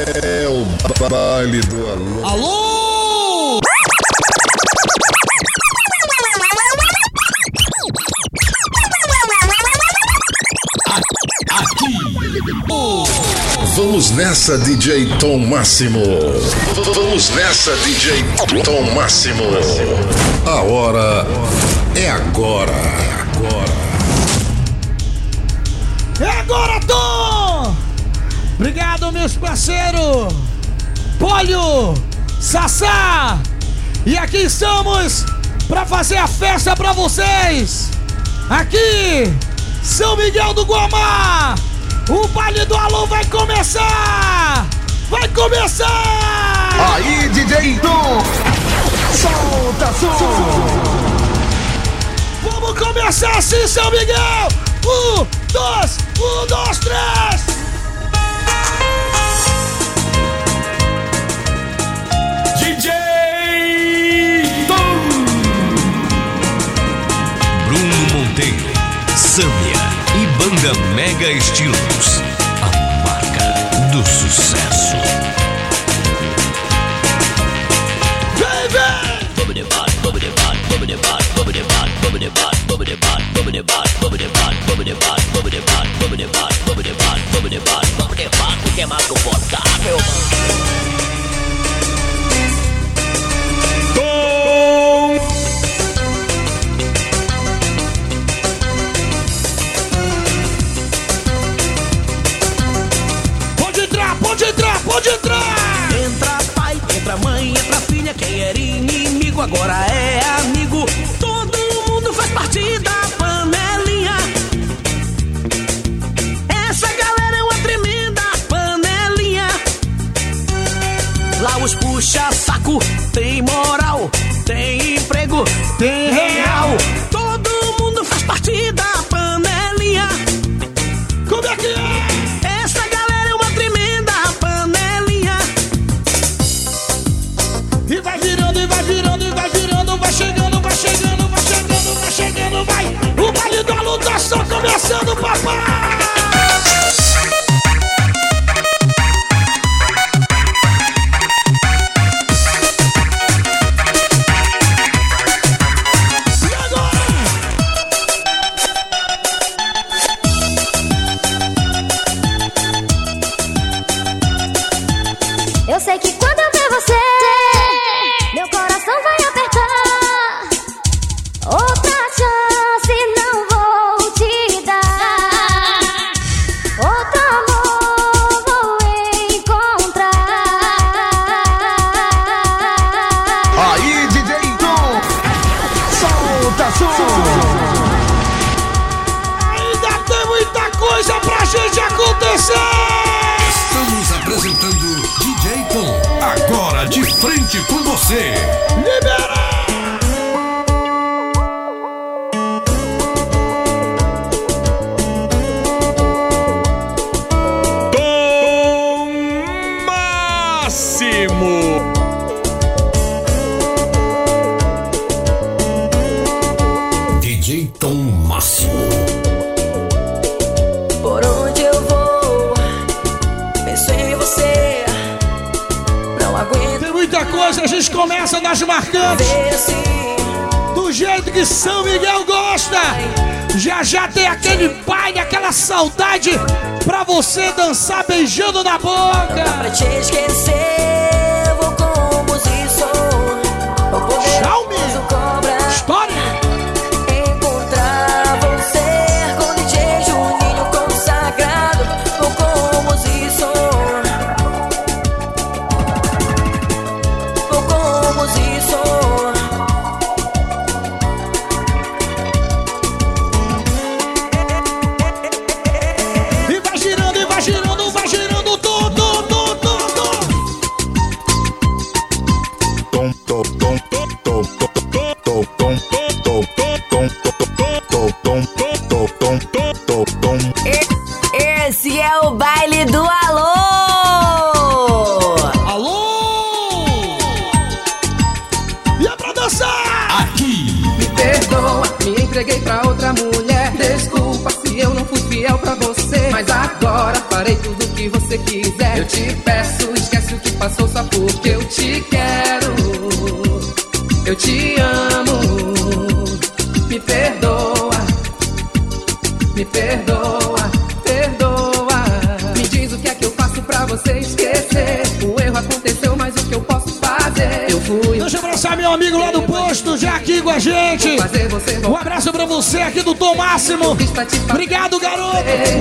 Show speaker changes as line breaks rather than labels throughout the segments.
É o baile do aluno.
Alô! Aqui.
Vamos nessa, DJ Tom Máximo. Vamos nessa, DJ Tom Máximo. A hora é agora. É agora.
É agora, Bruno, meus parceiros. Polio, Sassá. E aqui estamos para fazer a festa para vocês. Aqui, São Miguel do Guamá. O baile do Alô vai começar. Vai começar.
Aí, DJ Tom. Solta solta!
Vamos começar assim, São Miguel. Um, dois, um, dois, três.
Banda Mega Estilos, a marca do sucesso.
Baby! músicas marcantes. Do jeito que São Miguel gosta. Já já tem aquele pai, aquela saudade pra você dançar beijando na boca.
Pra te esquecer.
Obrigado, garoto.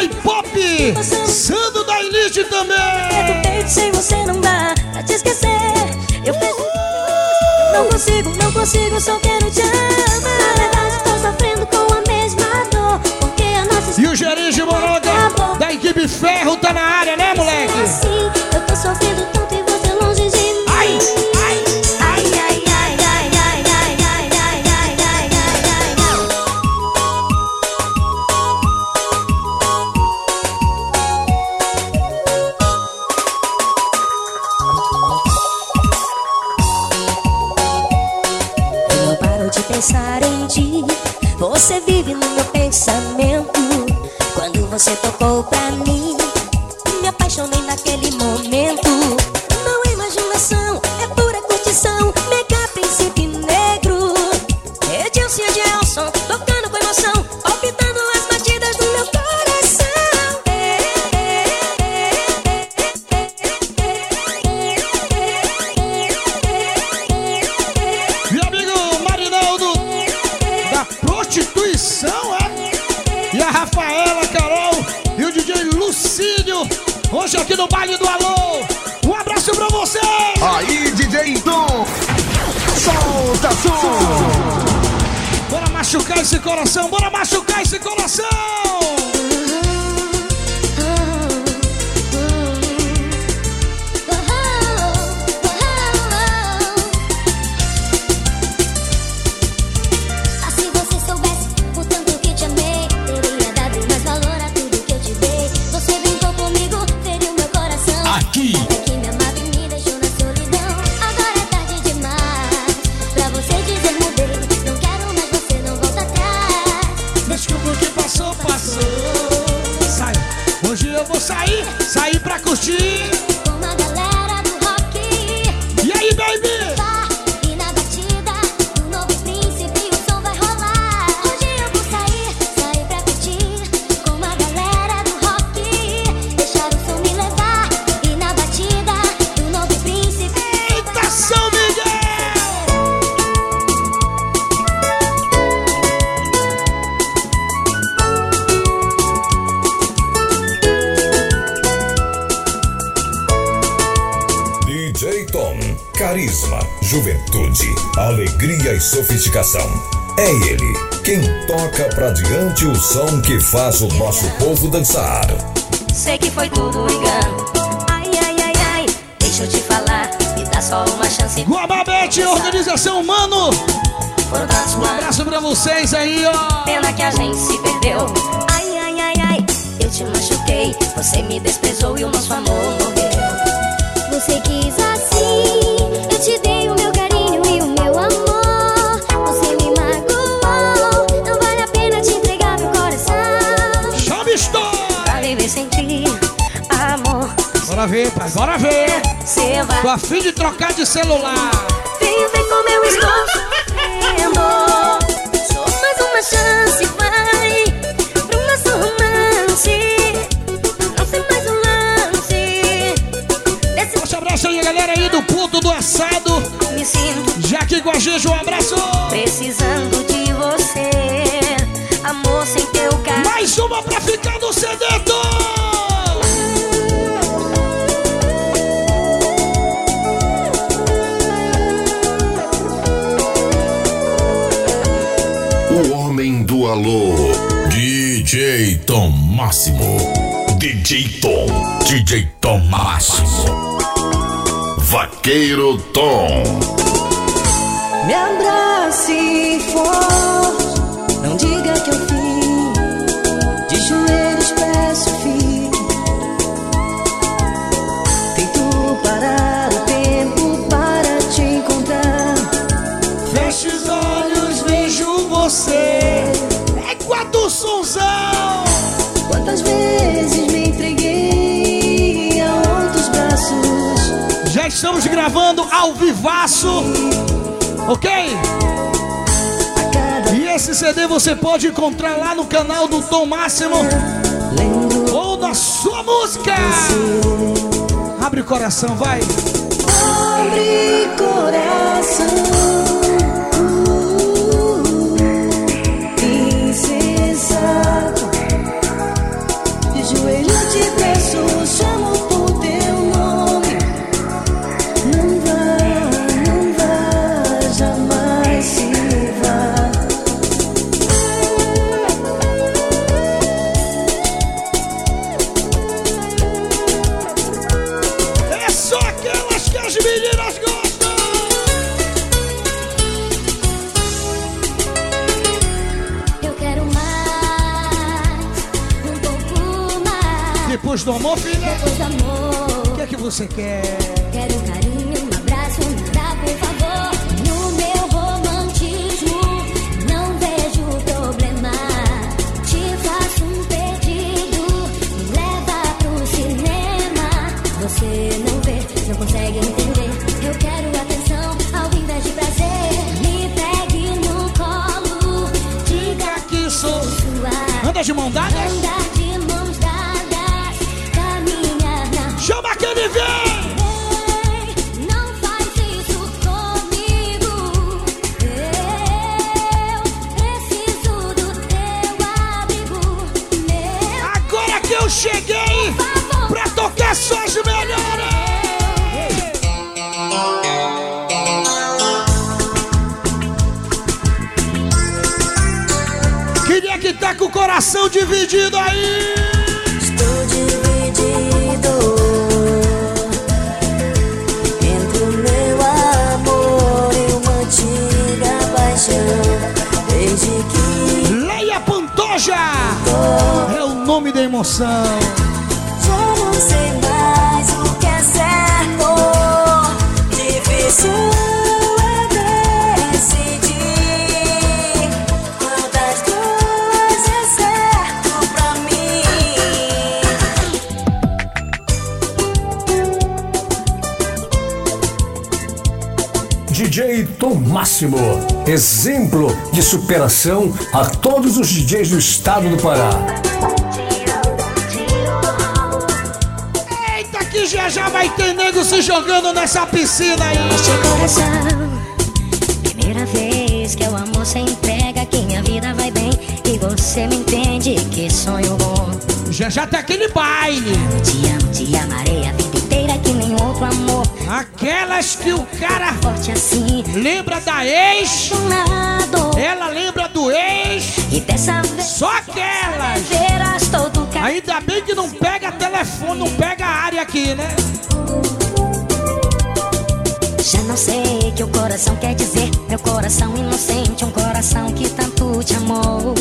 da Pop, sando da Elite também.
Peito sem você não dá pra te esquecer. Eu peço. não consigo, não consigo, só quero te amar. Na verdade, tô sofrendo com a mesma dor. Porque a nossa.
E o Gerente Moraga da equipe Ferro tá na área, né, moleque?
open me
faz o nosso povo dançar.
Sei que foi tudo engano. Ai, ai, ai, ai. Deixa eu te falar. Me dá só uma chance.
Guababete, organização Mano.
Foram tantos
Um abraço pra vocês aí, ó.
Pena que a gente se perdeu.
Ver.
Você vai
Tô a fim de trocar de celular.
Vem ver como eu estou sofrendo. Só mais uma chance, vai. Pro nosso romance. Não tem mais um lance. Desse
Forte abraço aí, galera aí do ponto do assado.
me sinto
Já aqui com a um abraço.
DJ Tom. DJ Tom Máximo.
Vaqueiro Tom.
Me abrace forte,
estamos gravando ao vivaço. Ok? E esse CD você pode encontrar lá no canal do Tom Máximo ou na sua música. Abre o coração, vai.
Abre coração.
Você quer?
DJ Tom Máximo, exemplo de superação a todos os DJs do estado do Pará.
Eita, que já já vai ter nego se jogando nessa piscina aí.
Este coração, primeira vez que o amor se entrega, que minha vida vai bem e você me entende. Que sonho bom.
Já já tá aquele baile.
Te amo, te amarei a nem outro amor.
Aquelas que o cara
Forte assim,
lembra da ex, ela lembra do ex,
E dessa vez
só aquelas. Ainda bem que não pega telefone, não pega área aqui, né?
Já não sei o que o coração quer dizer. Meu coração inocente, um coração que tanto te amou.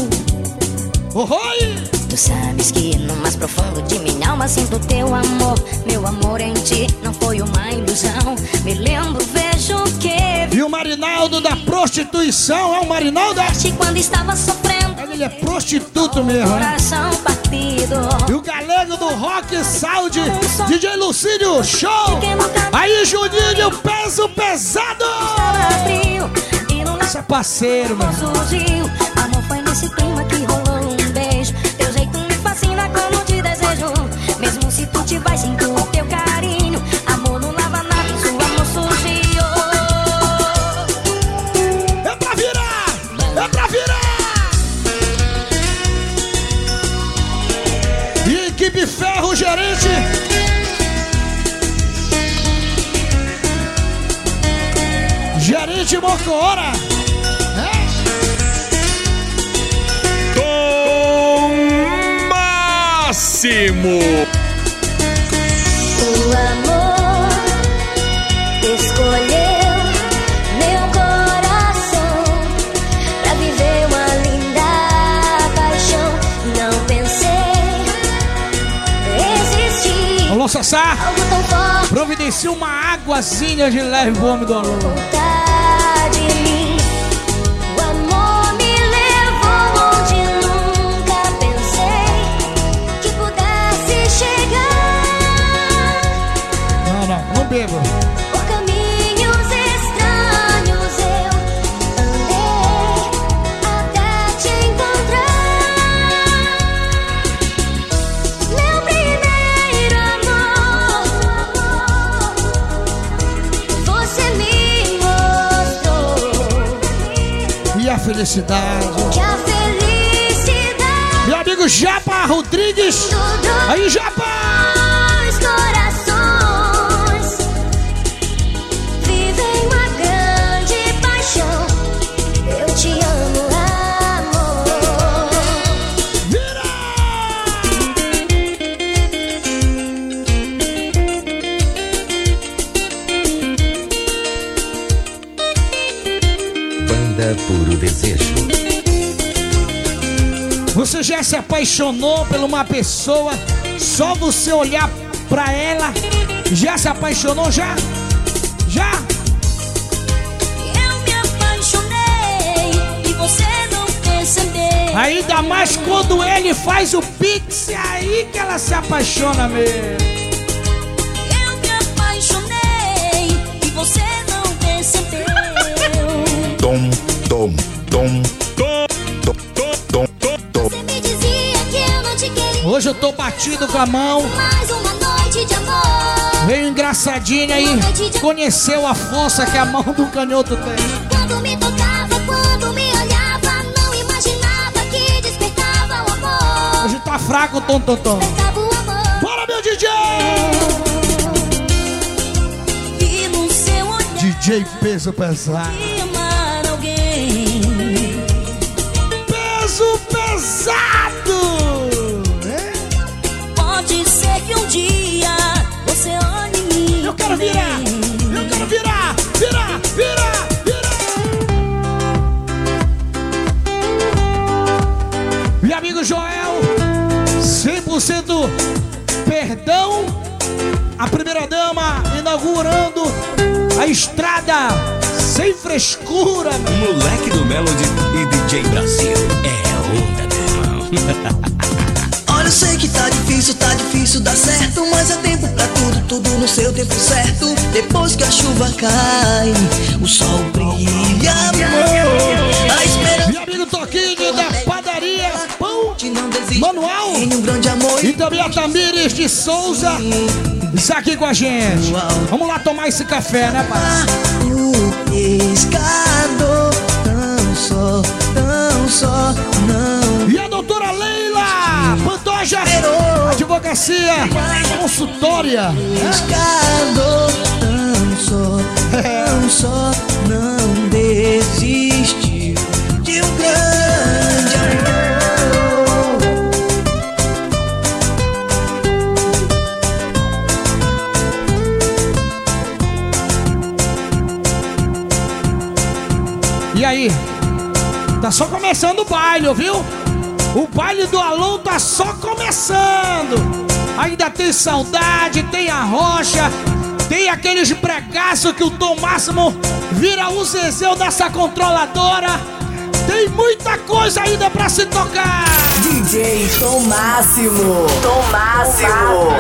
Oi!
Sabes que no mais profundo de minha alma sinto teu amor. Meu amor em ti não foi uma ilusão. Me lembro, vejo que
E o Marinaldo da prostituição é o Marinaldo?
quando estava sofrendo.
Ele é prostituto mesmo, né?
Coração partido.
E o galego do Rock Saúde, DJ Lucídio, show! Aí, Juninho, peso pesado! Esse é parceiro, mano.
Tu te vai, sinto o teu carinho. Amor não lava nada, seu amor surgiu.
É pra virar! É pra virar! E equipe Ferro, gerente! Gerente Mocoora!
Tom Máximo.
Sassá! Providencia uma águazinha de leve pro homem do alô. Bebo.
Por caminhos estranhos eu andei até te encontrar. Meu primeiro amor, você me mostrou
E a felicidade.
que a felicidade
Meu amigo Japa Rodrigues. Aí, Japa! Você já se apaixonou por uma pessoa só você olhar pra ela? Já se apaixonou? Já? Já?
Eu me apaixonei e você não percebeu.
Ainda mais quando ele faz o pix, é aí que ela se apaixona mesmo.
Eu me apaixonei e você não percebeu.
Tom, tom, tom,
Hoje eu tô batido com a mão.
Mais uma noite de amor.
Veio engraçadinho aí. Conheceu a força que a mão do canhoto tem.
Quando me tocava, quando me olhava, não imaginava que despertava o amor.
Hoje tá fraco, tom, tom, tom.
Despertava o amor.
Bora, meu DJ! DJ peso pesado. Quero virar! Eu quero virar! Virar! Virar! Virar! Meu amigo Joel, 100% perdão. A primeira dama inaugurando a estrada sem frescura.
Moleque do Melody e DJ Brasil. É onda, meu irmão.
tá difícil, tá difícil dar certo Mas é tempo pra tudo, tudo no seu tempo certo. Depois que a chuva cai, o sol brilha, amor. A esperança
Meu amigo Toquinho da padaria Pão Manual
Tem um grande amor
e também a Tamires de Souza. Está aqui com a gente. Vamos lá tomar esse café, né, pai?
O pescador Não só, não só,
Pantoja, advocacia consultória.
Pescador Não só, não só não desistiu de um grande amor.
E aí? Tá só começando o baile, ouviu? O baile do Alô tá só começando. Ainda tem saudade, tem a rocha, tem aqueles bregaços que o Tom Máximo vira o Zezeu dessa controladora. Tem muita coisa ainda pra se tocar.
DJ Tom Máximo. Tom Máximo.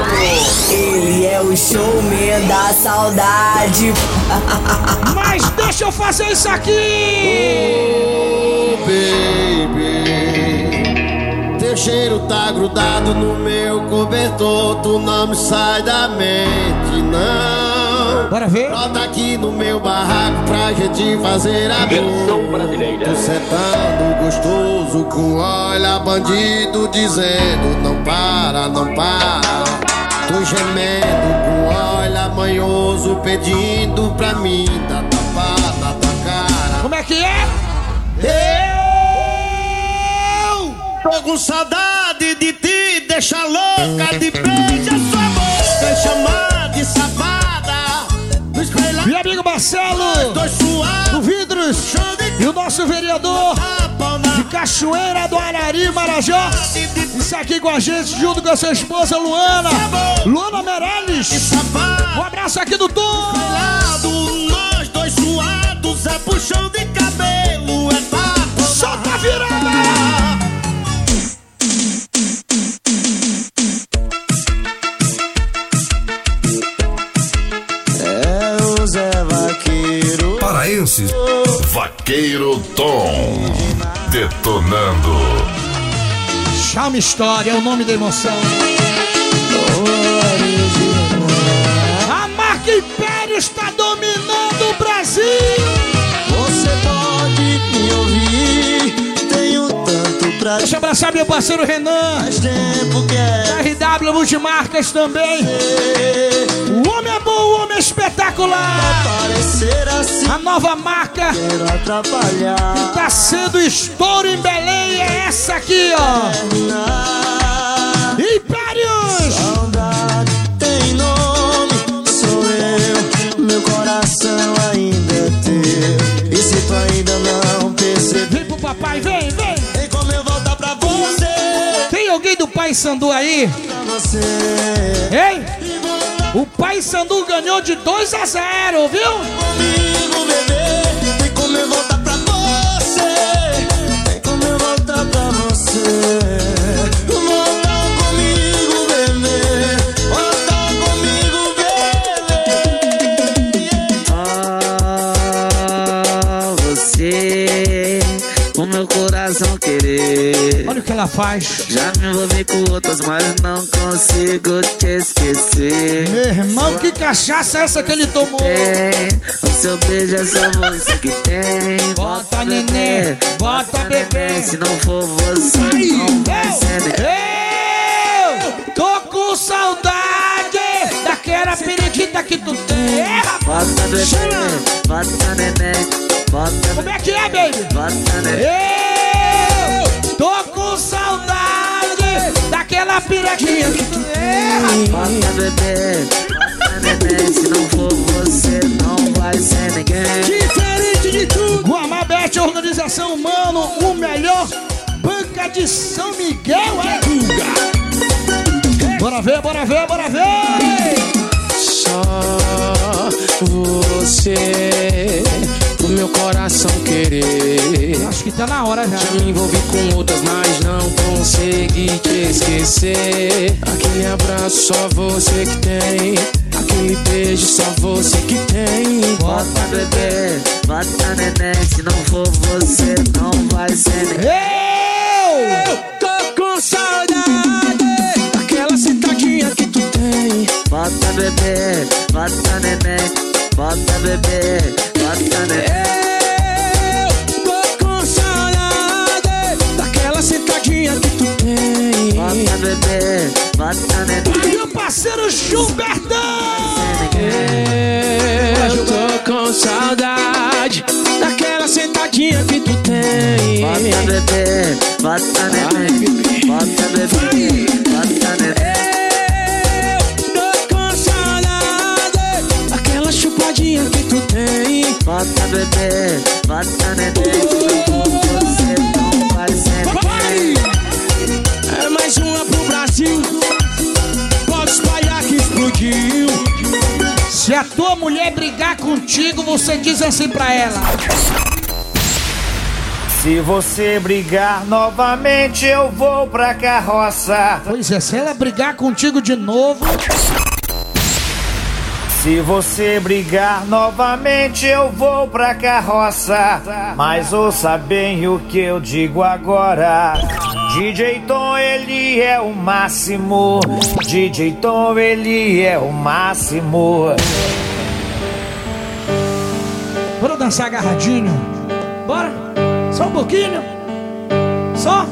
Ele é o showman da saudade.
Mas deixa eu fazer isso aqui.
baby. Cheiro tá grudado no meu cobertor, tu não me sai da mente, não.
Bora ver?
Brota aqui no meu barraco pra gente fazer amor. Tu sentando gostoso com olha bandido dizendo não para, não para. Tu gemendo com olha manhoso pedindo pra mim dar tapa na tua cara.
Como é que é?
Eu tô com saudade de ti, deixa louca de beija sua boca, chamar de safada.
Meu amigo Marcelo, do Vidros, e o nosso vereador de Cachoeira do Arari, Marajó. Isso aqui com a gente, junto com a sua esposa Luana, Luana Meirelles. Um abraço aqui do Tom.
nós dois suados, é puxão de cabelo, Vaqueiro
Tom. Detonando.
Chama História, é o nome da emoção. A marca Império está dominando o Brasil.
Você pode me ouvir, tenho tanto pra
Deixa eu abraçar meu parceiro Renan.
Faz tempo que é
RW Multimarcas também. O homem é bom, o homem é espetacular.
assim,
A nova marca que tá sendo estouro em Belém é essa aqui, ó. Impérios!
Saudade tem nome, sou eu. Meu coração ainda é teu. E se tu ainda não percebeu,
Vem pro papai, vem, vem.
tem como eu voltar pra você.
Tem alguém do Pai Sandu aí?
Pra você.
Ei! O Pai Sandu ganhou de 2 a 0, viu?
Comigo, bebê.
Ela faz.
Já me envolvi com outras, mas não consigo te esquecer.
Meu irmão, que cachaça é essa que ele tomou?
Tem, o seu beijo é só você que tem.
Bota neném, bota bebê.
Se não for você, não vai ser.
Eu tô com saudade daquela periquita que tu tem.
Bota bebê, bota neném, bota
Como é que é, baby?
bota neném.
Eu tô com saudade daquela pirequinha que tu tem.
Bota bebê, bota neném. Se não for você, não vai ser ninguém.
Diferente de tudo. Guamabete, organização humano, o melhor banca de São Miguel é Guga. Bora ver, bora ver, bora ver.
Só você, meu coração querer.
Acho que tá na hora já.
Já me envolvi com outras, mas não consegui te esquecer. Aquele abraço só você que tem. Aquele beijo só você que tem.
Bota bebê, bota neném. Se não for você, não vai ser ninguém.
Eu
tô com saudade daquela sentadinha que tu tem.
Bota bebê, bota neném. Bota bebê, né?
Eu tô com saudade daquela sentadinha que tu tem.
Bota bebê, bota né? bebê.
Meu parceiro Gilbertão!
Eu tô com saudade daquela sentadinha que tu tem.
Bota bebê, bota né? bebê, bota
bebê, bota bebê.
Bota bebê, bota neném. Você não vai ser
É mais uma pro Brasil. Pode espalhar que explodiu.
Se a tua mulher brigar contigo, você diz assim pra ela.
Se você brigar novamente, eu vou pra carroça.
Pois é, se ela brigar contigo de novo.
Se você brigar novamente, eu vou pra carroça. Mas ouça bem o que eu digo agora. DJ Tom, ele é o máximo. DJ Tom, ele é o máximo.
Bora dançar agarradinho? Bora? Só um pouquinho? Só?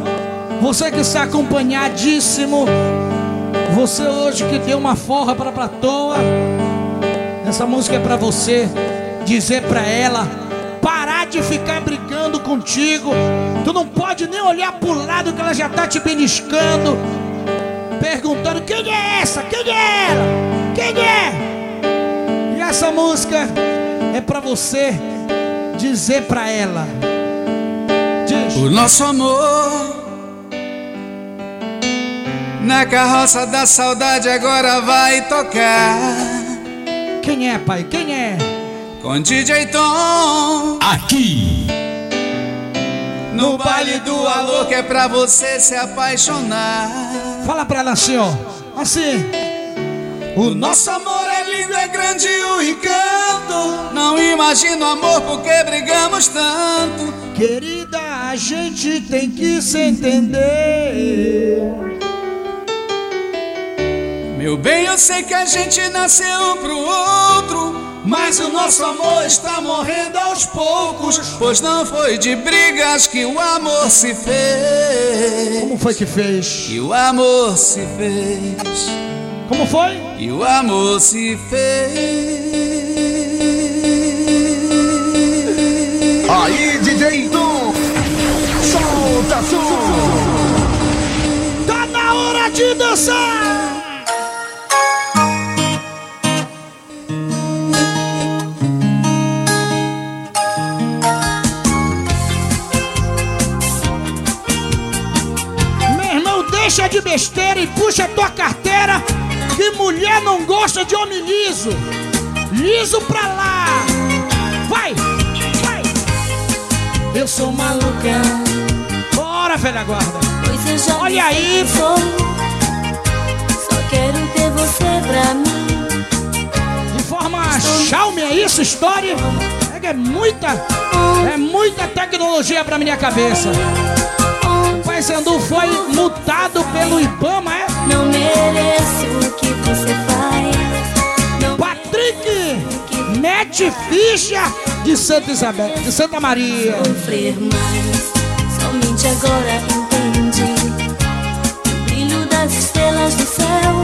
Você que está acompanhadíssimo. Você hoje que deu uma forra para Platoa. Essa música é para você dizer para ela parar de ficar brigando contigo. Tu não pode nem olhar pro lado que ela já tá te beliscando, perguntando quem é essa? Quem é ela? Quem é? E essa música é para você dizer para ela. Diz.
O nosso amor na carroça da saudade agora vai tocar.
Quem é, pai? Quem é?
Com DJ Tom.
Aqui.
No baile do alô que é pra você se apaixonar.
Fala pra ela assim, ó. Assim.
O nosso amor é lindo, é grande o encanto. Não imagino amor porque brigamos tanto.
Querida, a gente tem que se entender.
Meu bem, eu sei que a gente nasceu um pro outro. Mas o nosso amor está morrendo aos poucos. Pois não foi de brigas que o amor se fez.
Como foi que fez?
E o amor se fez.
Como foi?
E o amor se fez.
Aí, DJ Tom, solta som.
Tá na hora de dançar. De besteira e puxa a tua carteira. Que mulher não gosta de homem liso. Liso pra lá. Vai, vai.
Eu sou maluca,
Bora, velha guarda.
pois eu já
Olha aí.
sou. Só quero ter você pra mim.
De forma Xiaomi, é isso, história? É é muita, é muita tecnologia pra minha cabeça. Paysandu foi multado pelo Ibama, é?
Não mereço o que você faz.
Patrick mete ficha de Santa Isabel, de Santa Maria.
sofrer mais. Somente agora entendi o brilho das estrelas do céu.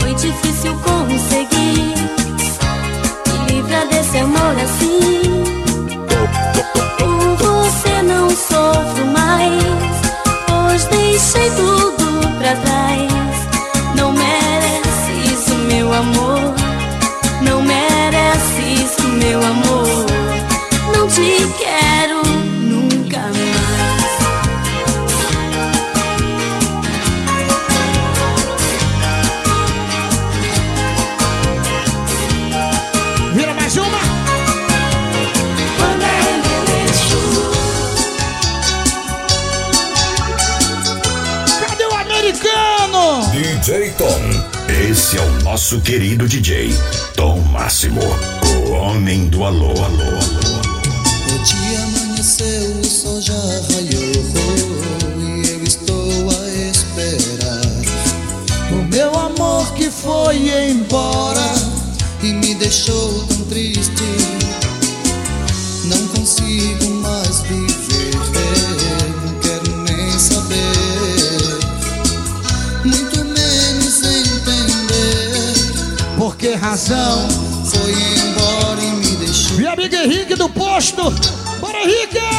Foi difícil conseguir. Me livra desse amor assim. Por você não sofro mais. Pois
nosso querido DJ, Tom Máximo, o homem do alô, alô, alô.
O dia amanheceu, o sol já raiou e eu estou a esperar.
O meu amor que foi embora razão?
Foi embora e me deixou.
E amigo Henrique do posto. Bora, Henrique!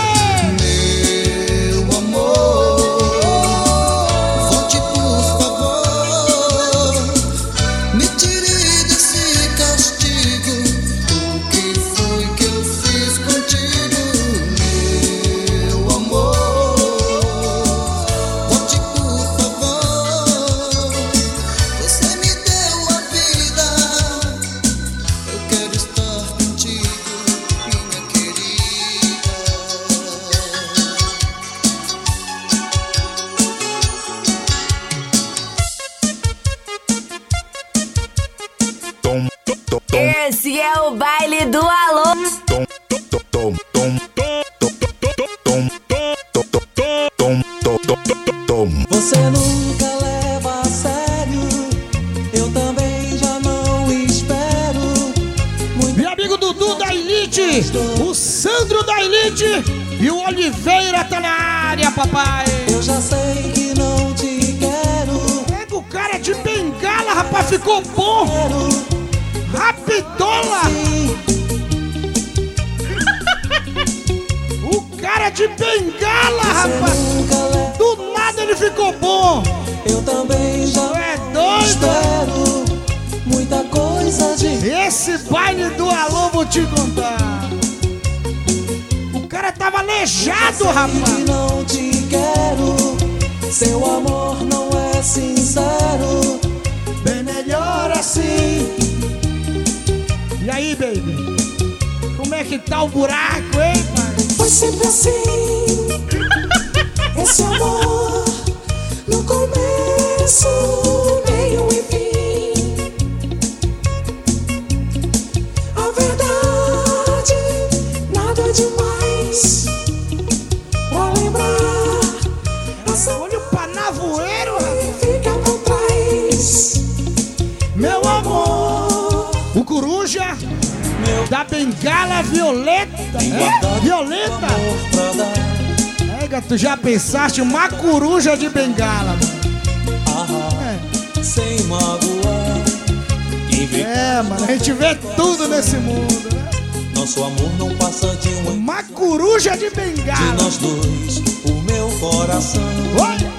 É,
mano, a gente vê tudo nesse mundo, né?
nosso amor não passa de um
Uma coruja de
de
bengala.
nós dois, o meu coração
Olha.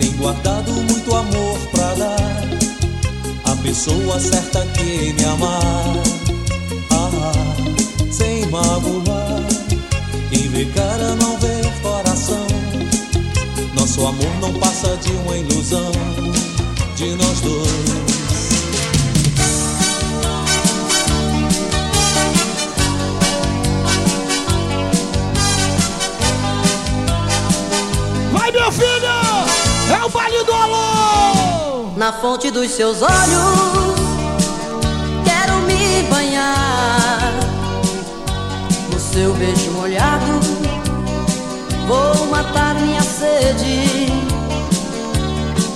tem guardado muito amor pra dar. A pessoa certa que me amar, ah, sem magoar. Quem vê cara não vê coração. Nosso amor não passa de uma ilusão de nós dois.
Meu filho! É o baile do alô!
Na fonte dos seus olhos, quero me banhar. No seu beijo molhado, vou matar minha sede.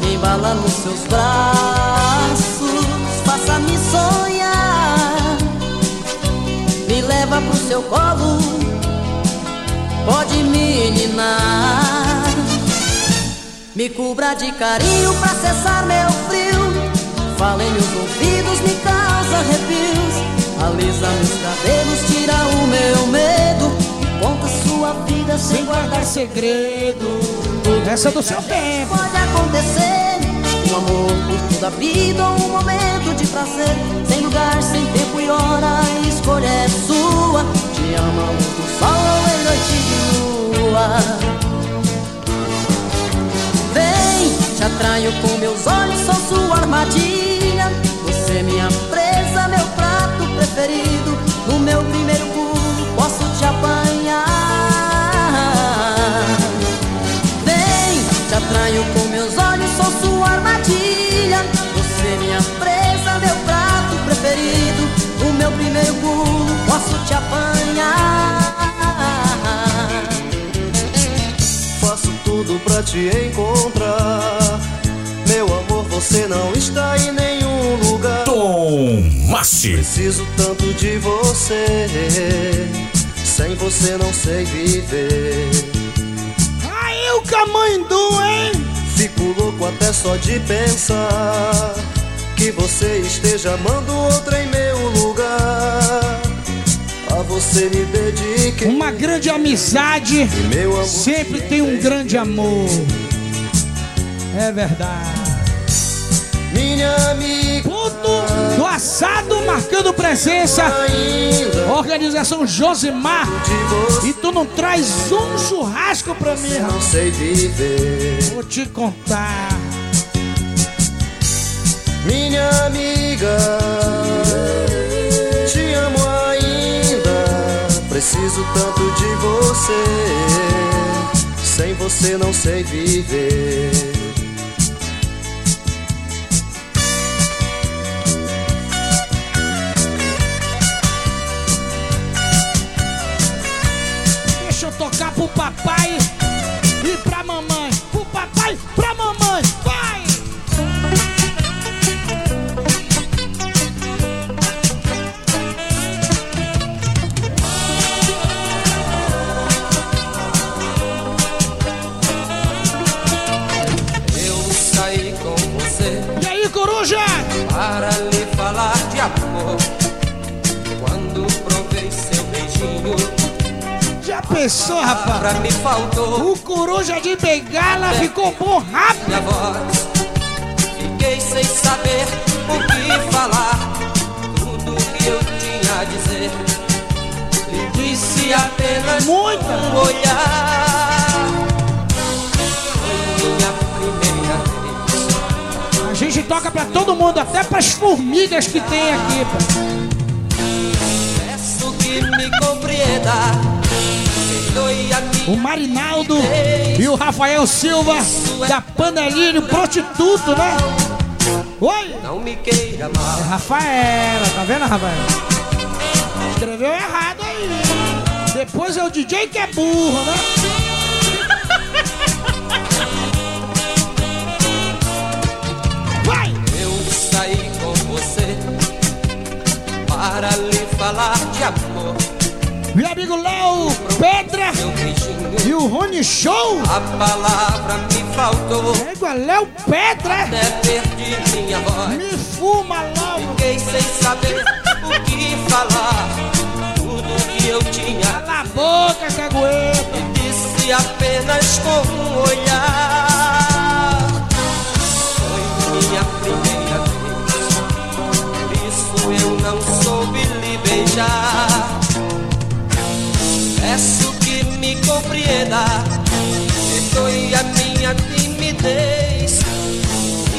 Me embala nos seus braços, faça-me sonhar. Me leva pro seu colo, pode me ninar. Me cubra de carinho pra cessar meu frio. Fala em meus ouvidos, me causa arrepios. Alisa meus cabelos, tira o meu medo. Conta sua vida sem guardar
segredo. Essa é do seu tempo.
Pode acontecer um amor por toda a vida ou um momento de prazer. Sem lugar, sem tempo e hora, a escolha é sua. Te ama do sol em noite de lua. Atraio com meus olhos, sou sua armadilha. Você minha presa, meu prato preferido. No meu primeiro pulo, posso te apanhar. Vem, te atraio com meus olhos, sou sua armadilha. Você minha presa, meu prato preferido. No meu primeiro pulo, posso te apanhar.
Tudo pra te encontrar. Meu amor, você não está em nenhum lugar.
Tom Massi.
Preciso tanto de você. Sem você não sei viver.
Aí o camandu, hein?
Fico louco até só de pensar que você esteja amando outra em meu lugar.
Uma grande amizade sempre tem um grande amor. É verdade.
Minha amiga.
Ponto do assado marcando presença. Organização Josimar. E tu não traz um churrasco pra mim.
Não sei viver.
Vou te contar.
Minha amiga, tanto de você. Sem você não sei viver.
Deixa eu tocar pro papai
Para lhe falar de amor. Quando provei seu beijinho.
Já pensou, rapaz?
Me faltou.
O coruja de bengala ficou bom rápido.
Minha voz. Fiquei sem saber o que falar. Tudo que eu tinha a dizer. Lhe disse apenas
Muita.
um olhar.
Gente toca pra todo mundo, até pras formigas que tem aqui.
Peço que me compreenda.
O Marinaldo e o Rafael Silva da Panelinho Prostituto, né? Oi!
Não me queira mal.
É Rafaela, tá vendo, Rafaela? Escreveu errado aí. Depois é o DJ que é burro, né?
Para lhe falar de amor.
Meu amigo Léo
beijinho,
e o Rony Show.
a palavra me faltou.
Égua, Léo Petra.
Até perdi minha voz.
Me fuma logo.
Fiquei sem saber o que falar. Tudo que eu tinha
Cala a boca, cagueta.
e disse apenas com um olhar. Beijar. Peço que me compreenda. Perdoe a minha timidez.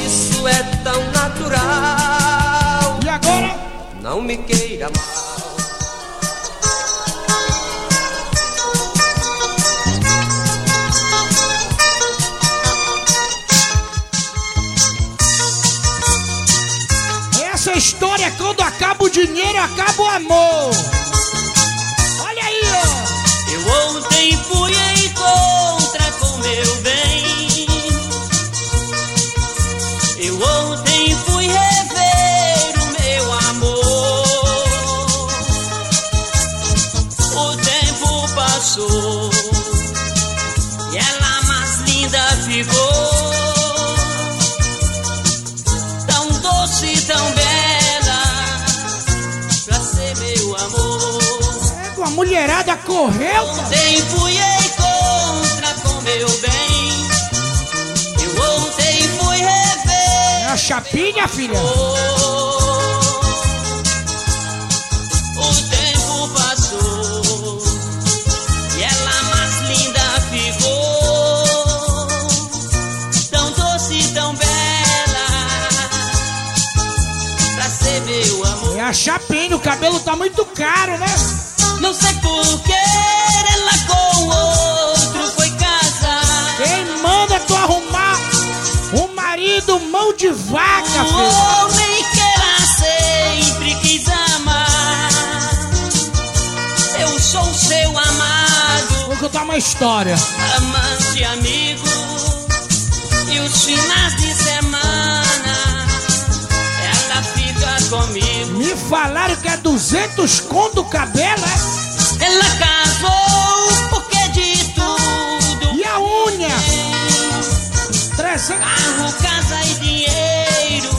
Isso é tão natural.
E agora?
Não me queira mal.
Acaba o dinheiro, acaba o amor. Correu.
Ontem fui em contra com meu bem. Eu ontem fui rever.
É a chapinha, filha.
O tempo passou e ela mais linda ficou. Tão doce, tão bela, pra ser meu amor.
É a chapinha, o cabelo tá muito caro, né?
Não sei por que ela com outro foi casar.
Quem manda tu arrumar um marido mão de vaca,
O
filho?
homem que ela sempre quis amar. Eu sou seu amado,
Vou contar uma história.
amante amigo. E os finais de
quer 200 é conto cabelo, é?
Ela casou porque de tudo.
E a unha? 300.
Carro, casa e dinheiro.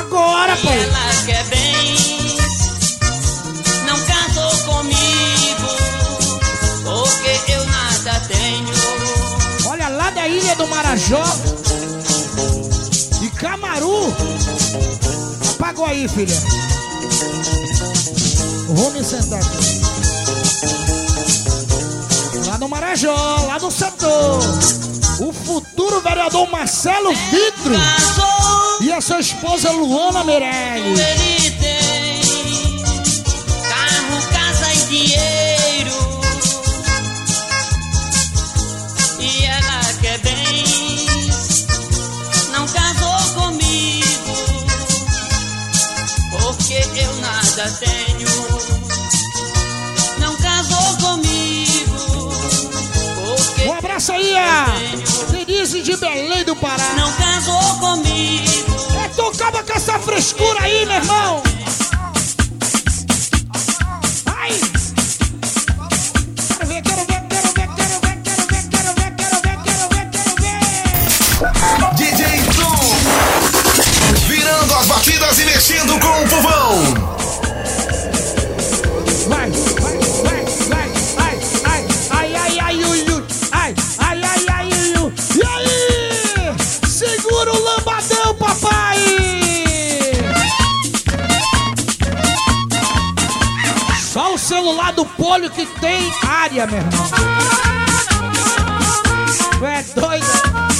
Agora, pô.
Ela quer bem. Não casou comigo porque eu nada tenho.
Olha lá da ilha do Marajó. De Camaru. Apagou aí, filha. Vou me sentar aqui. Lá no Marajó, lá no setor. O futuro vereador Marcelo Vitro e a sua esposa Luana Meirelles. Denise de Belém do Pará.
Não casou comigo.
É, tocava com essa frescura aí, meu irmão. pulo lá do polho que tem área, meu irmão. Tu é doido?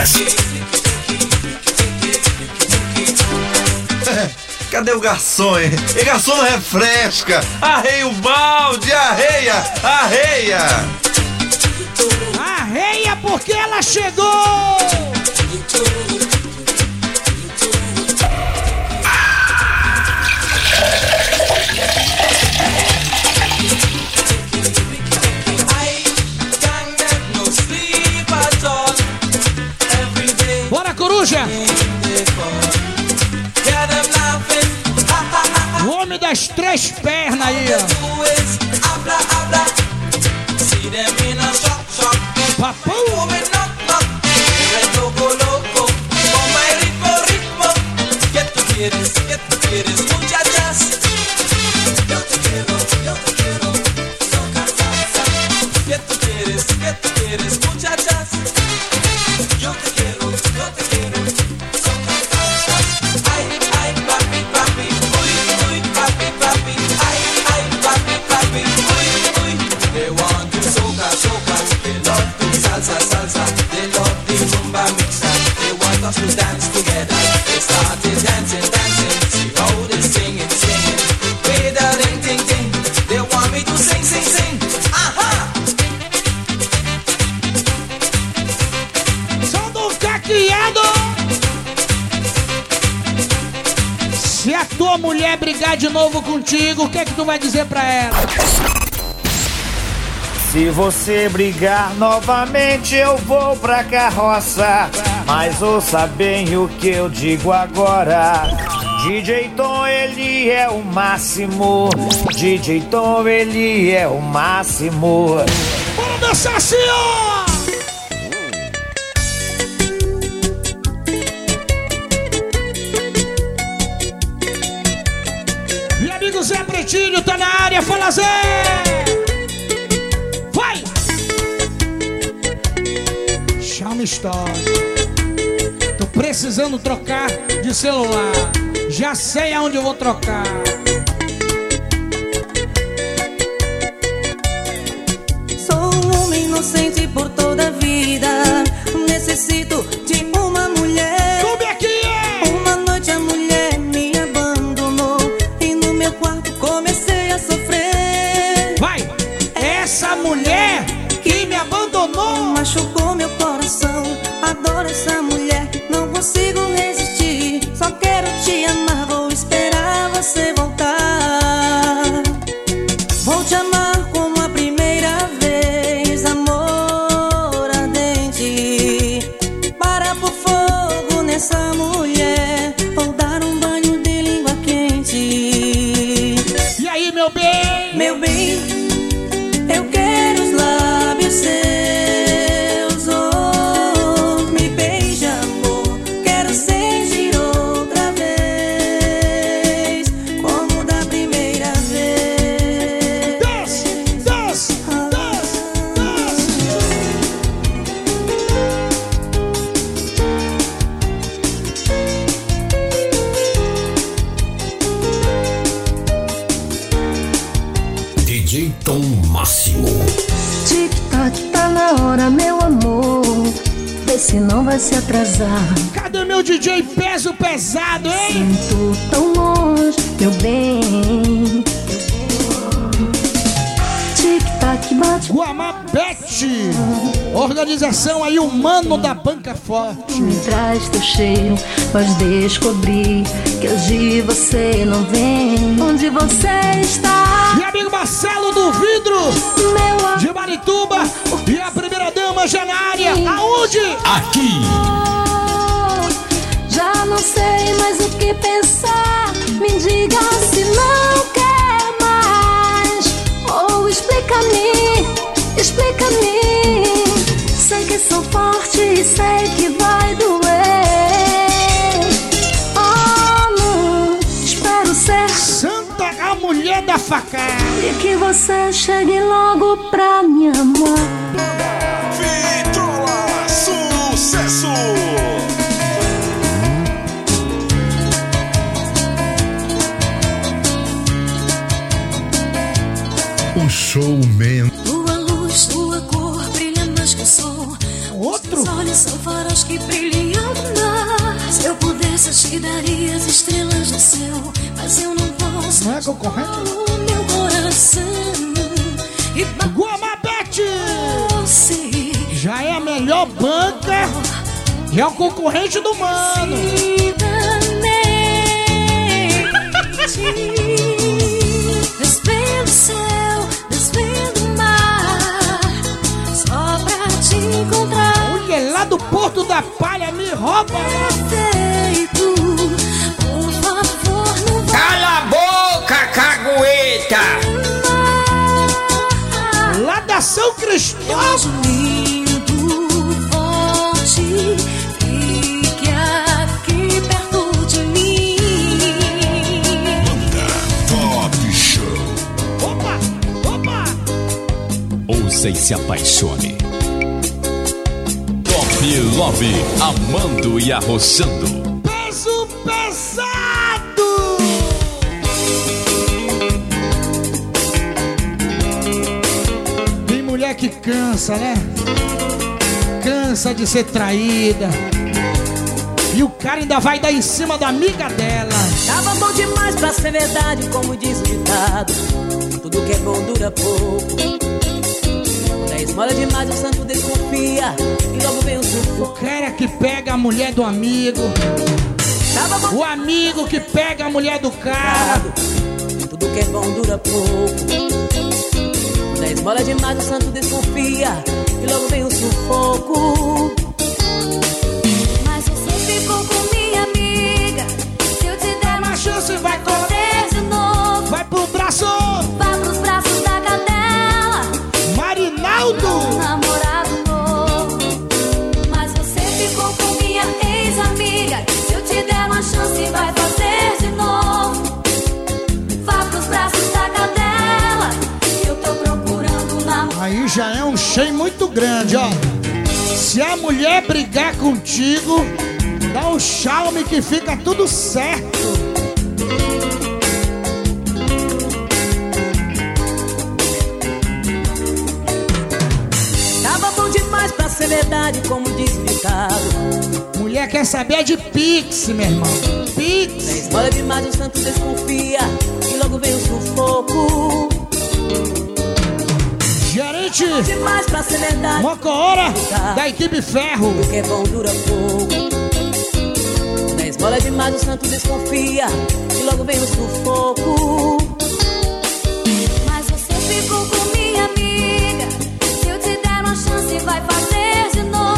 Cadê o garçom, hein? E garçom refresca! Arreia o balde! Arreia! Arreia!
Arreia porque ela chegou!
você brigar novamente, eu vou pra carroça. Mas ouça bem o que eu digo agora. DJ Tom, ele é o máximo. DJ Tom, ele é o máximo.
Vamos dançar, senhor! Precisando trocar de celular. Já sei aonde eu vou trocar.
Bate.
Guamabete. Organização aí, o mano da banca forte.
Me traz teu cheiro, mas descobri que hoje você não vem. Onde você está?
E amigo Marcelo do Vidro,
Meu
de Marituba. E a primeira dama já na área. Aonde?
Aqui.
já não sei mais o que pensar. Me diga se não quer mais. Ou explica-me, explica-me. Sei que sou forte e sei que vai doer. Oh, não, espero ser
Santa, a mulher da facada.
e que você chegue logo pra me amar.
Vitrola, sucesso!
O showman.
Sol.
Outro?
Os olhos são faróis que brilham no. Se eu pudesse, te daria as estrelas do céu. Mas eu não posso.
Não é concorrente?
O meu coração. E
Guamabete. Já é a melhor banca. Já é o concorrente do mano.
Desvendo o
Porto da Palha, me rouba.
Feito, por favor, não vá.
Cala a boca, cagueta!
Lá da São Cristóvão.
lindo, volte, fique aqui perto de mim.
Top Show.
Opa, opa.
Ouça e se apaixone. Top Love, amando e arrochando.
Peso pesado. Tem mulher que cansa, né? Cansa de ser traída. E o cara ainda vai dar em cima da amiga dela.
Tava bom demais pra ser verdade, como diz o ditado. Tudo que é bom dura pouco. Esmola demais, o santo desconfia. E logo vem o
O
sufoco.
cara que pega a mulher do amigo.
Tava bom
O amigo que pega a mulher do cara.
Tudo que é bom dura pouco. É esmola demais, o santo desconfia. E logo vem o sufoco.
Mas você ficou com minha amiga. Se eu te der uma
chance, vai
correr
já é um cheio muito grande, ó. Se a mulher brigar contigo, dá um charme que fica tudo certo.
Tava bom demais pra ser verdade, como diz o ditado.
Mulher quer saber de Pix, meu irmão. Pix.
Esmola demais, o santo desconfia. Verdade.
Mocoora da equipe Ferro.
O que é bom dura pouco. Na esmola demais, o santo desconfia. E logo vem o sufoco.
Mas você ficou com minha amiga. Se eu te der uma chance, vai fazer de novo.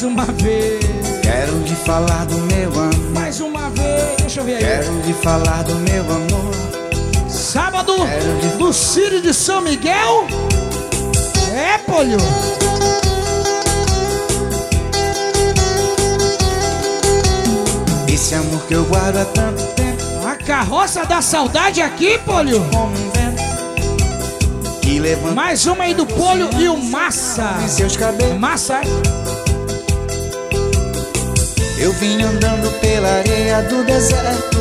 Mais uma vez.
Quero lhe falar do meu amor.
Mais uma vez. Deixa eu ver aí.
Quero lhe falar do meu amor.
Sábado, no Círio de São Miguel. É, polho.
Esse amor que eu guardo há tanto tempo.
A carroça da saudade aqui, polho. Mais uma aí do polho e o massa.
seus cabelos.
Massa, é?
Eu vim andando pela areia do deserto.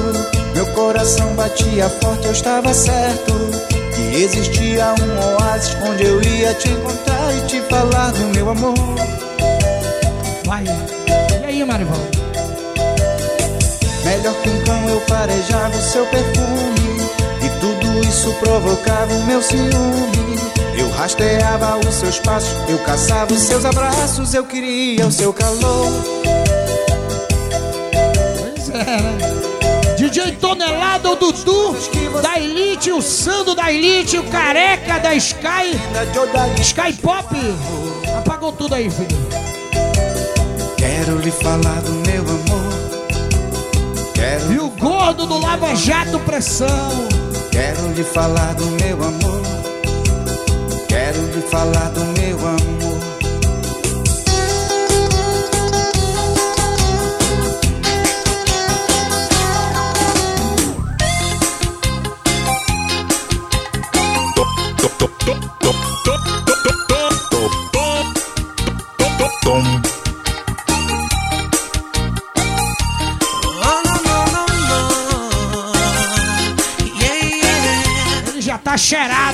Meu coração batia forte, eu estava certo. Que existia um oásis onde eu ia te encontrar e te falar do meu amor.
Vai. E aí, Marivão?
Melhor que um cão eu farejava o seu perfume E tudo isso provocava o meu ciúme Eu rasteava os seus passos, eu caçava os seus abraços Eu queria o seu calor?
DJ Tonelada, o Dudu da Elite, o Sando da Elite, o Careca da Sky. Sky Pop. Apagou tudo aí, filho.
Quero lhe falar do meu amor Quero,
E o gordo do Lava Jato Pressão.
quero lhe falar do meu amor Quero lhe falar do meu amor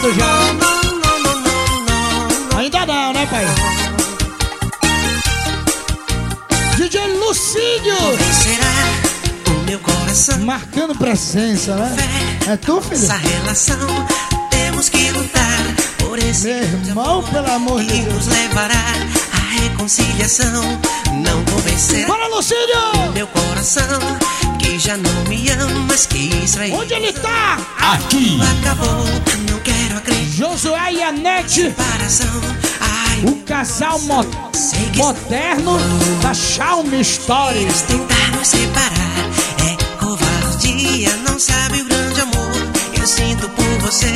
cheirado já. Ainda não, né, pai? DJ Lucídio. Marcando presença, né? É tu, filho?
Essa relação temos que lutar por esse
Meu irmão, pelo amor de
que
Deus.
nos levará reconciliação. Não convencerá
Bora, Lucídio!
meu coração que já não me ama, mas que isso aí
Onde ele tá?
Aqui acabou. Não quero acreditar.
Josué e a Nete.
Separação. Ai,
O casal mo- moderno da Xiaomi Stories.
tentar nos separar é covardia. Não sabe o grande amor que eu sinto por você.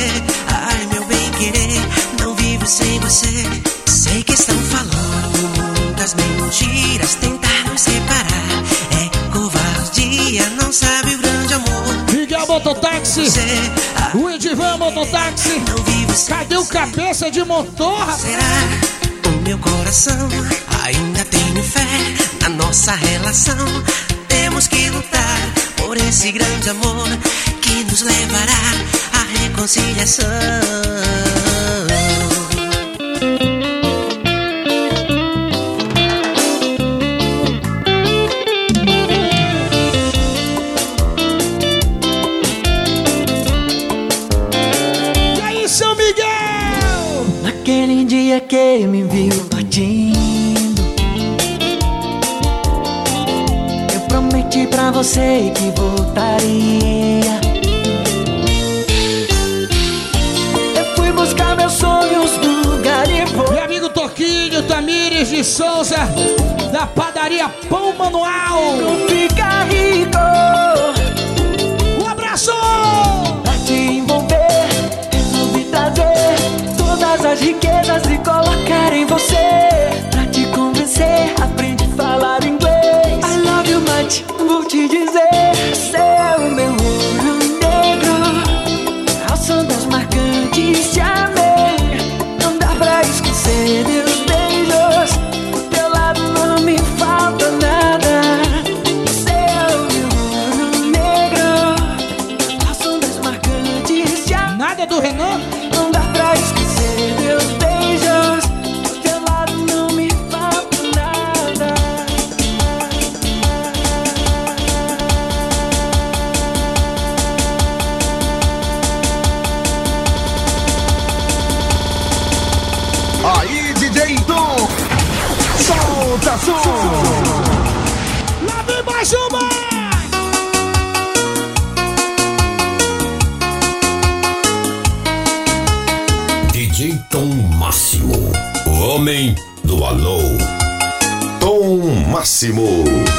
Ai, meu bem querer, não vivo sem você. Sei que estão falando muitas mentiras. Tentar nos separar é covardia. Não sabe o grande amor.
Miguel Mototáxi. O Edivan Mototáxi. Cadê o cabeça de motor? rapaz?
O meu coração ainda tenho fé na nossa relação. Temos que lutar por esse grande amor que nos levará à reconciliação.
me viu partindo. Eu prometi pra você que voltaria.
Eu fui buscar meus sonhos no Garibaldi. Meu amigo Toquinho, Tamires de Souza, da padaria Pão Manual.
Não fica rico.
Um abraço!
Pra te envolver, resolvi trazer todas as riquezas colocar em você.
máximo.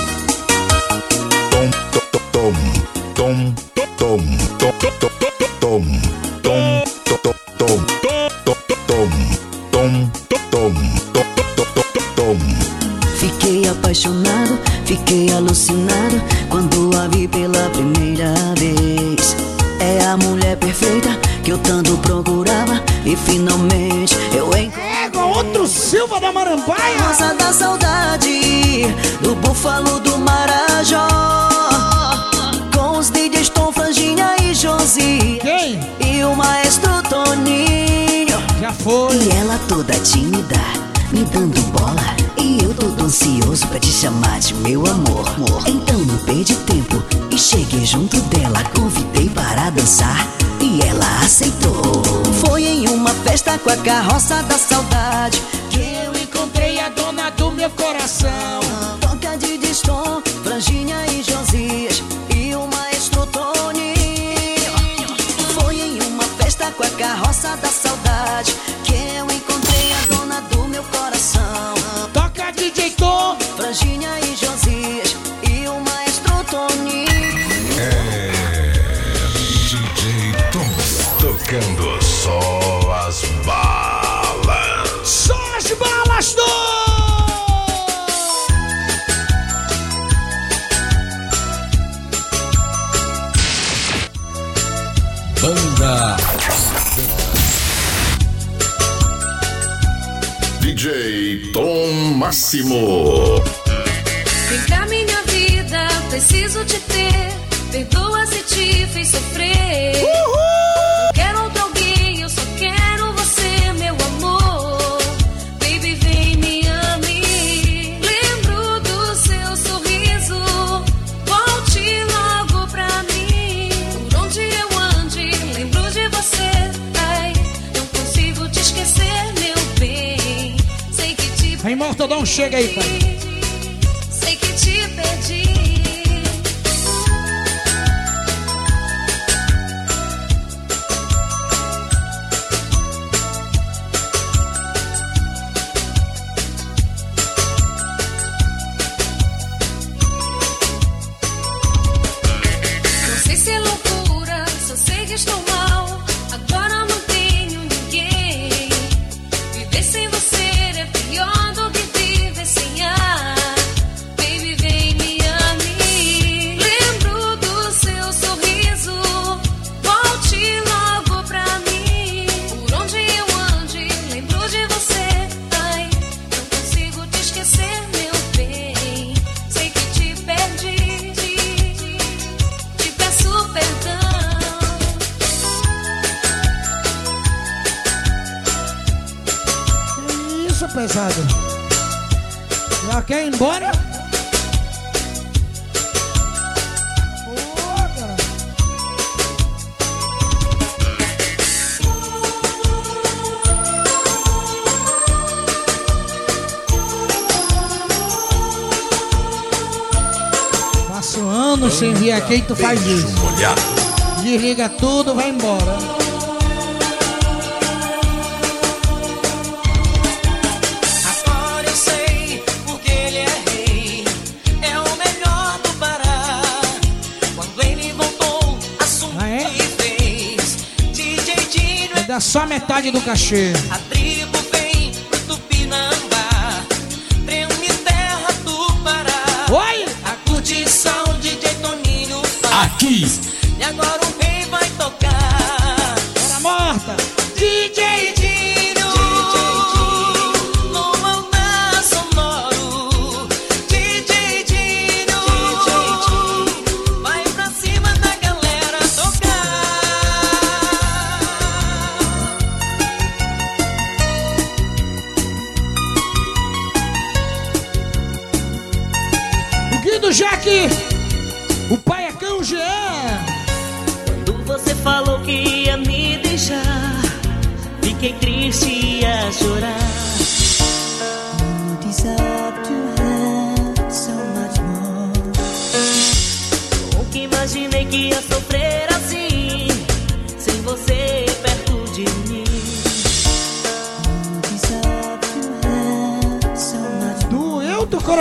da
saudade.
Máximo.
Vem cá, minha vida, preciso te ter. Perdoa se te fez sofrer.
Então chega aí, pai. quem tu faz isso. Desliga tudo, vai embora.
Agora eu sei
porque ele é rei, é o melhor do Pará. Quando ele voltou, assunto ah,
é? fez.
DJ
Dino é...
Me
só metade
do cachê.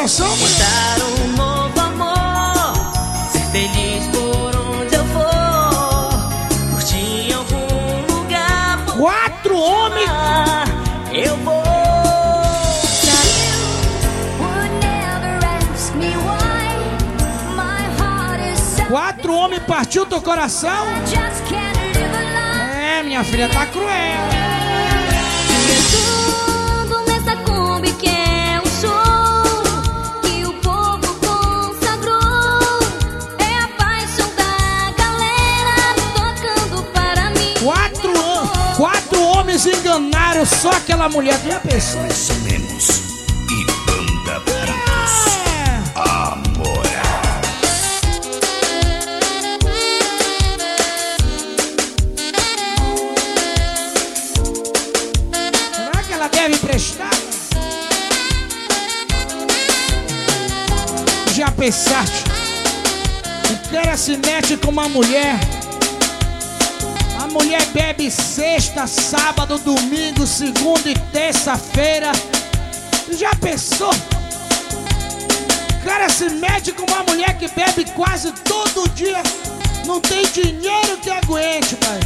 Coração, mulher?
Dar um novo amor, ser feliz por onde eu for, curtir algum lugar.
Quatro homens.
Eu vou.
Quatro homens partiu teu coração? É, minha filha, tá cruel. Homens enganaram só aquela mulher. Já pensou?
Mais ou menos. E banda Pintos. Amor.
Será que ela deve emprestar? Já pensaste? O cara se mete com uma mulher. Mulher bebe sexta, sábado, domingo, segunda e terça-feira. Já pensou? Cara se mete com uma mulher que bebe quase todo dia. Não tem dinheiro que aguente, pai.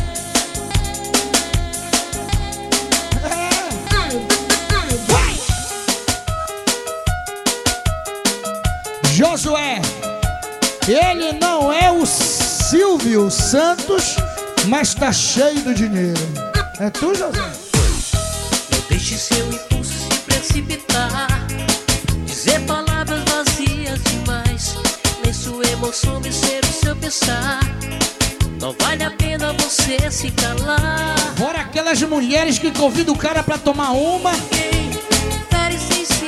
Vai! Josué, ele não é o Silvio Santos, mas tá cheio de dinheiro. É tu, Josué?
Não deixe seu impulso se precipitar. Dizer palavras vazias demais. Nem sua emoção me ser o seu pensar. Não vale a pena você se calar.
Fora aquelas mulheres que convidam o cara pra tomar uma.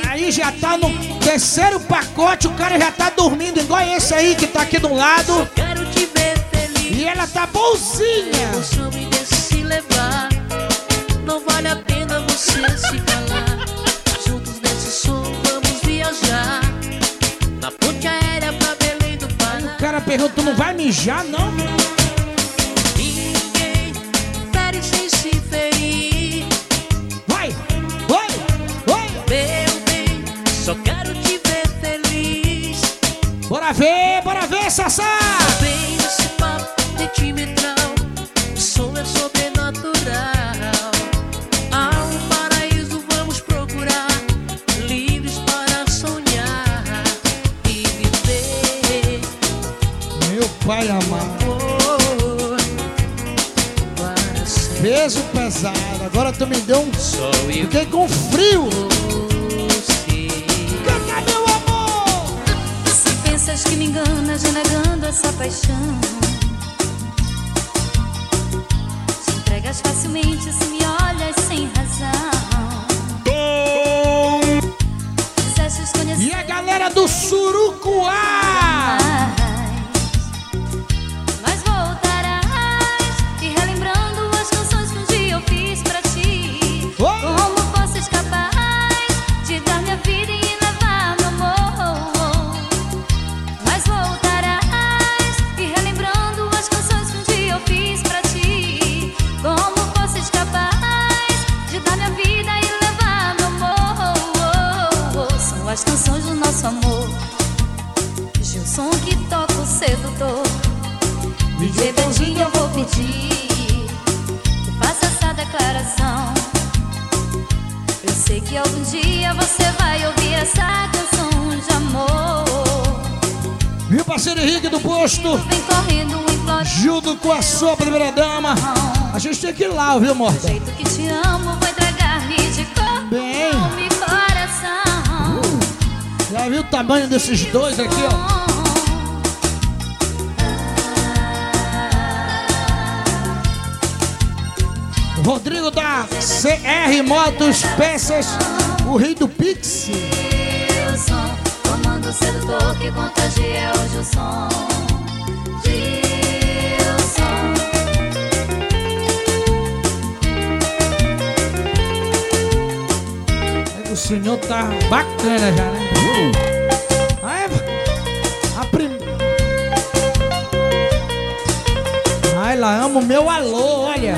Aí já tá no terceiro pacote, o cara já tá dormindo, igual esse aí que tá aqui do lado.
Quero te ver.
E ela tá bonzinha.
Emoção me deixe se levar. Não vale a pena você se calar. Juntos nesse som vamos viajar. Na ponte aérea pra Belém do Pará.
O cara pergunta, tu não vai mijar, não?
Ninguém fere sem se ferir.
Vai, vai, vai.
Meu bem, só quero te ver feliz.
Bora ver, bora ver, Sassá! Agora tu me deu um.
Eu
Fiquei com frio. Canta, meu amor!
Se pensas que me enganas renegando essa paixão Se entregas facilmente se me olhas sem razão conhecer
E a galera do Surucuá! A gente tem que ir lá, viu, Morta?
jeito que te amo, entregar-me de corpo,
Bem.
alma e coração.
Já viu o tamanho desses dois aqui, ó? Rodrigo da CR Motos Peças, o rei do Pix.
Comando sedutor que contagia hoje o som.
Senhor tá bacana já, né? Aí, a prim... Ai, lá amo meu alô, olha.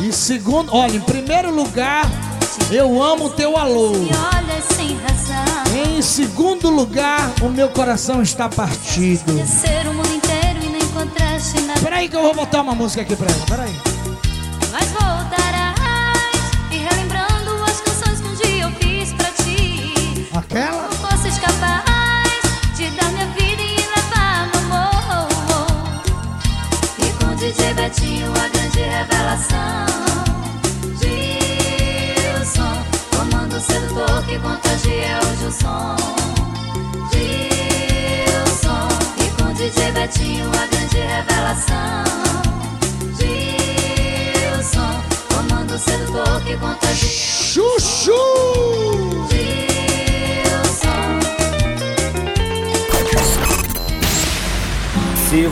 E segundo, olha, em primeiro lugar, eu amo teu alô.
Me olha sem razão.
Em segundo lugar, o meu coração está partido. Peraí que eu vou botar uma música aqui pra ela, peraí.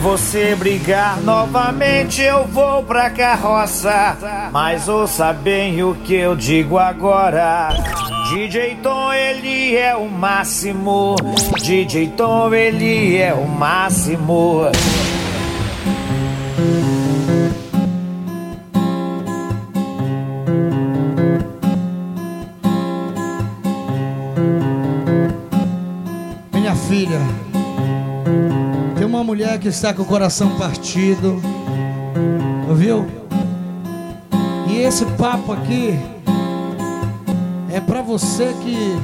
Você brigar novamente, eu vou pra carroça. Mas ouça bem o que eu digo agora. DJ Tom, ele é o máximo. DJ Tom, ele é o máximo.
Que está com o coração partido, ouviu? E esse papo aqui é pra você que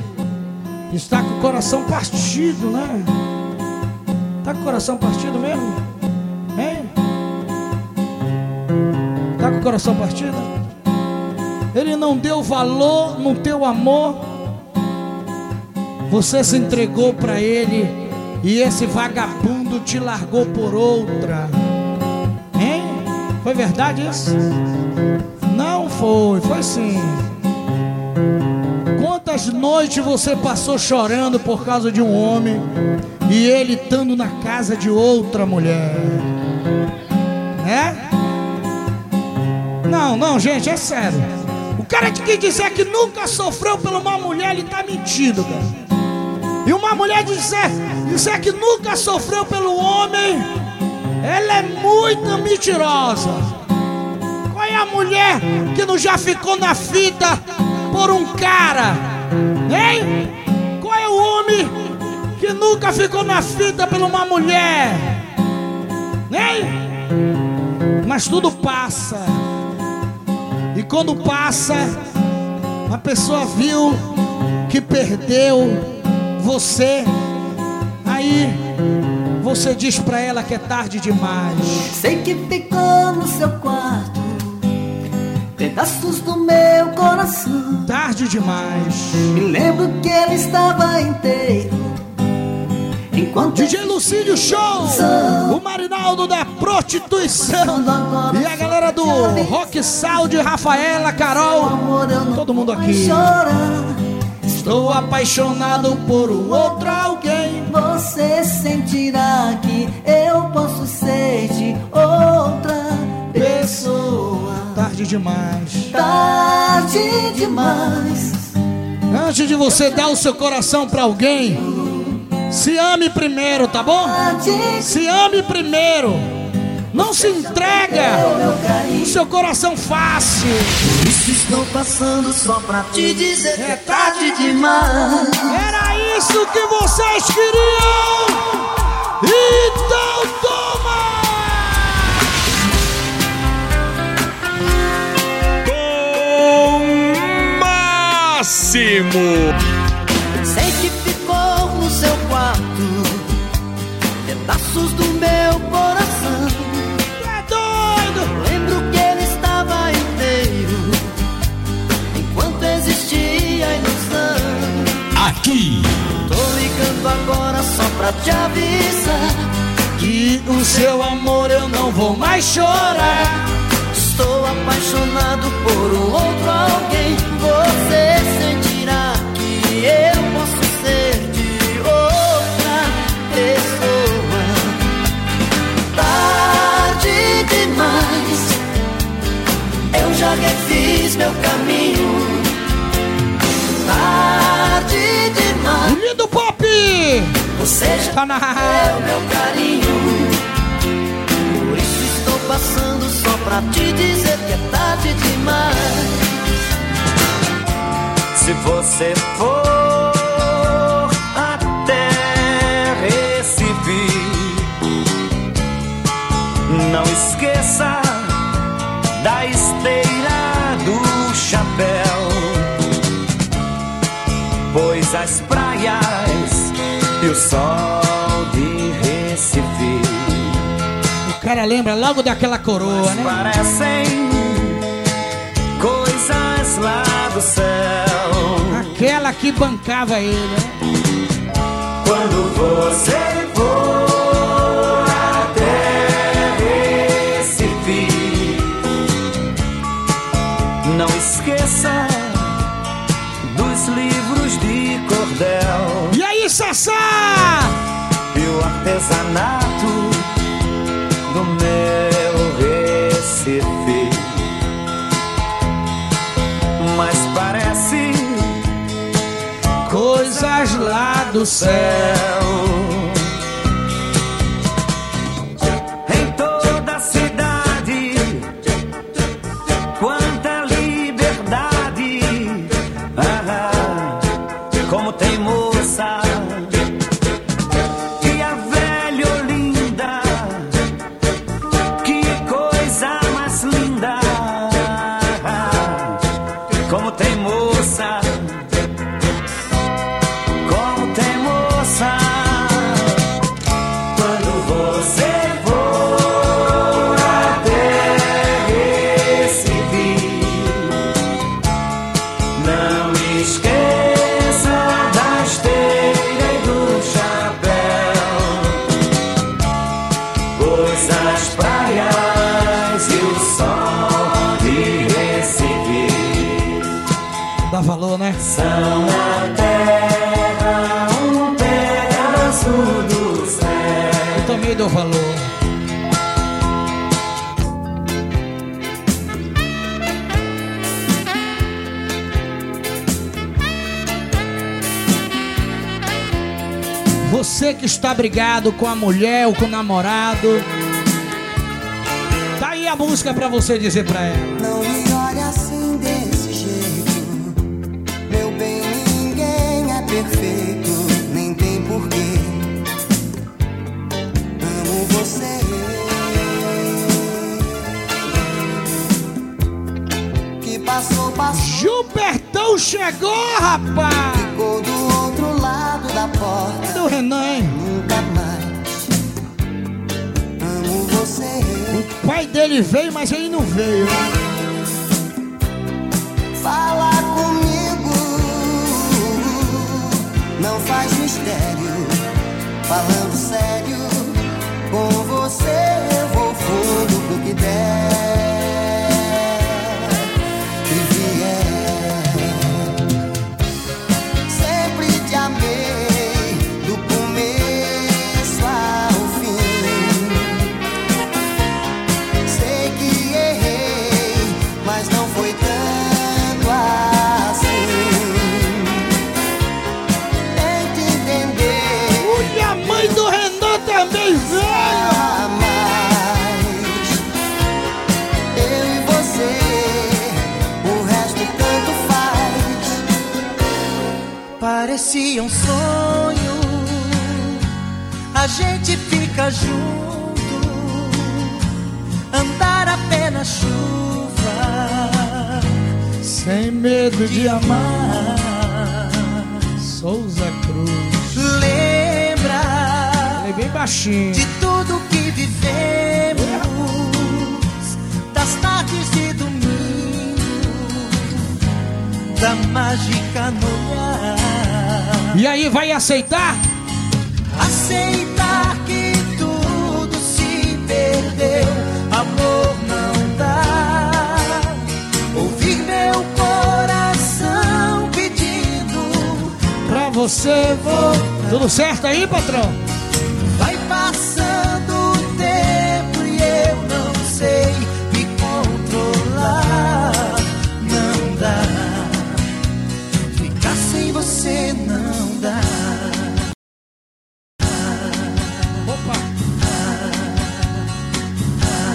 está com o coração partido, né? Tá com o coração partido mesmo? Hein? Tá com o coração partido? Ele não deu valor no teu amor. Você se entregou pra ele e esse vagabundo te largou por outra. Hein? Foi verdade isso? Não foi, foi sim. Quantas noites você passou chorando por causa de um homem e ele estando na casa de outra mulher? É? Não, não, gente, é sério. O cara que dizer que nunca sofreu por uma mulher, ele tá mentindo, cara. E uma mulher dizer, dizer que nunca sofreu pelo homem, ela é muito mentirosa. Qual é a mulher que não já ficou na fita por um cara? Hein? Qual é o homem que nunca ficou na fita por uma mulher? Hein? Mas tudo passa. E quando passa, a pessoa viu que perdeu você, aí você diz pra ela que é tarde demais.
Sei que ficou no seu quarto pedaços do meu coração.
Tarde demais.
Me lembro que ele estava inteiro. Enquanto
DJ Lucídio Show, o Marinaldo da Prostituição e a galera do Rock Sound, Rafaela, Carol, todo mundo aqui. Estou apaixonado por outro alguém.
Você sentirá que eu posso ser de outra pessoa.
Tarde demais.
Tarde demais.
Antes de você dar o seu coração pra alguém, se ame primeiro, tá bom? Se ame primeiro. Não se entrega seu coração fácil.
Isso estou passando só pra te dizer que é tarde demais.
Era isso que vocês queriam. Então toma!
Tom Máximo!
Sei que ficou no seu quarto pedaços do meu coração
Aqui.
Tô ligando agora só pra te avisar
que o seu amor eu não vou mais chorar.
Estou apaixonado por um outro alguém. Você sentirá que eu posso ser de outra pessoa. Tarde demais, eu já refiz meu caminho. Você já
Tá na-
é o meu carinho. Por isso estou passando só pra te dizer que é tarde demais.
Se você for até Recife, não esqueça da esteira do chapéu, pois as praias e o sol de Recife
O cara lembra logo daquela coroa, né?
parecem coisas lá do céu.
Aquela que bancava ele, né?
Quando você for
Sassá?
e o artesanato do meu Recife. Mas parece
Coisas lá do céu.
Que
está brigado com a mulher ou com o namorado. Tá aí a música pra você dizer pra ela.
Não me olhe assim desse jeito. Meu bem, ninguém é perfeito, nem tem porquê. Amo você. Que passou, passou.
Gilbertão chegou, rapaz! Dele veio, mas ele não veio.
Fala comigo, não faz mistério. Falando sério, com você eu vou fundo pro que der
medo de amar.
Souza Cruz.
Lembra
bem baixinho.
de tudo que vivemos, das tardes de domingo, da mágica no ar.
E aí, vai aceitar?
Aceitar
você voltar. Tudo certo aí, patrão?
Vai passando o tempo e eu não sei me controlar. Não dá. Ficar sem você não dá.
Opa!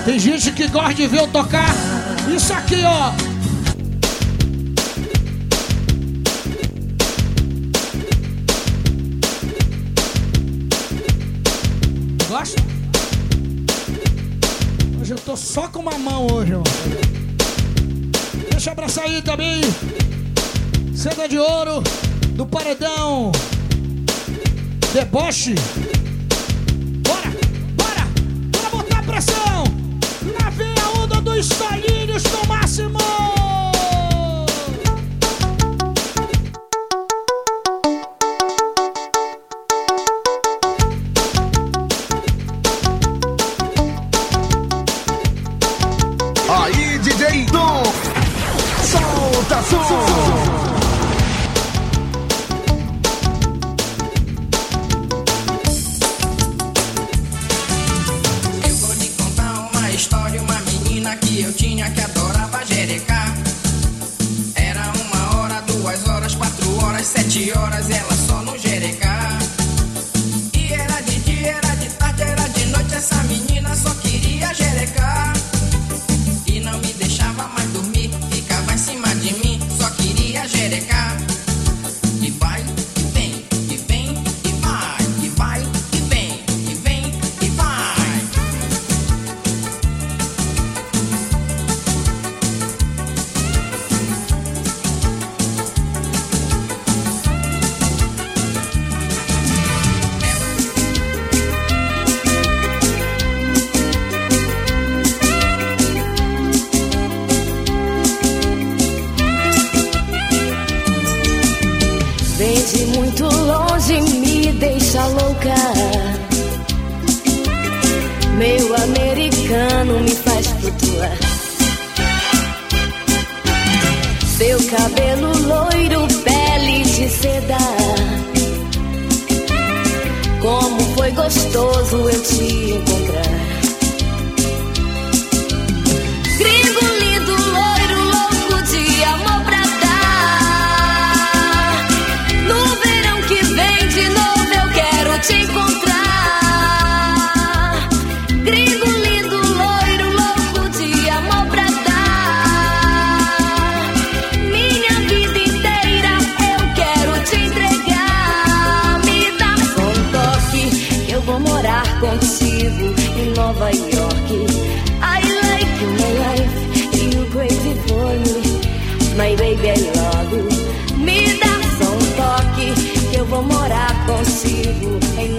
Tem gente que gosta de ver eu tocar isso aqui, ó. Só com uma mão hoje, ó. Deixa eu abraçar aí também. Seda de ouro do paredão. Deboche.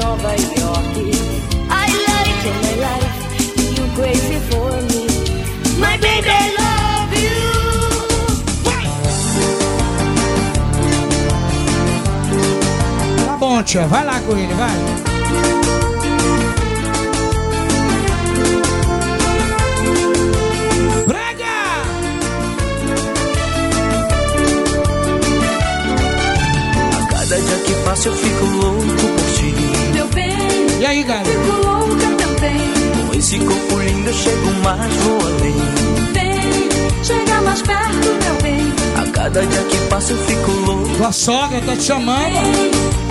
Nova York. I like you, my life, you crazy for me. My baby, I love you.
Tá bom, tia. Vai lá com ele, vai. Brega!
A cada dia que passa eu fico louco
E aí, galera?
fico louca também.
Com esse corpo lindo eu chego mais, vou além.
Vem, chega mais perto, meu bem.
A cada dia que passa eu fico louco.
Tua sogra tá te chamando.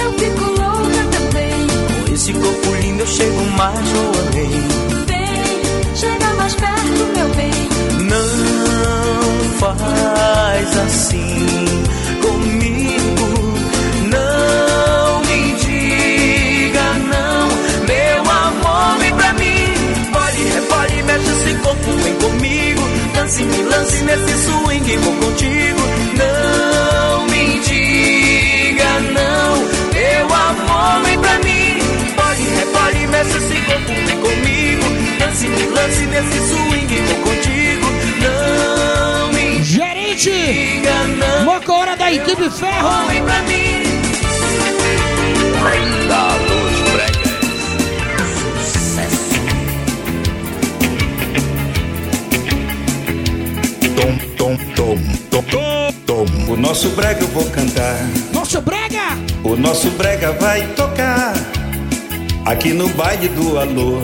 Eu fico louca também.
Com esse corpo lindo eu chego mais, vou além.
Vem, chega mais perto, meu bem.
Não faz assim comigo. lance, me lance nesse swing, vou contigo. Não me diga não, Eu amo vem pra mim. Pode, é, repare, mexe esse corpo, vem comigo. Lance, me lance nesse swing, vou contigo. Não me Gerente, diga não. Mocora da equipe Ferro.
Vem pra mim.
Prenda tom, tom, tom.
O nosso brega eu vou cantar.
Nosso brega!
O nosso brega vai tocar aqui no baile do alô.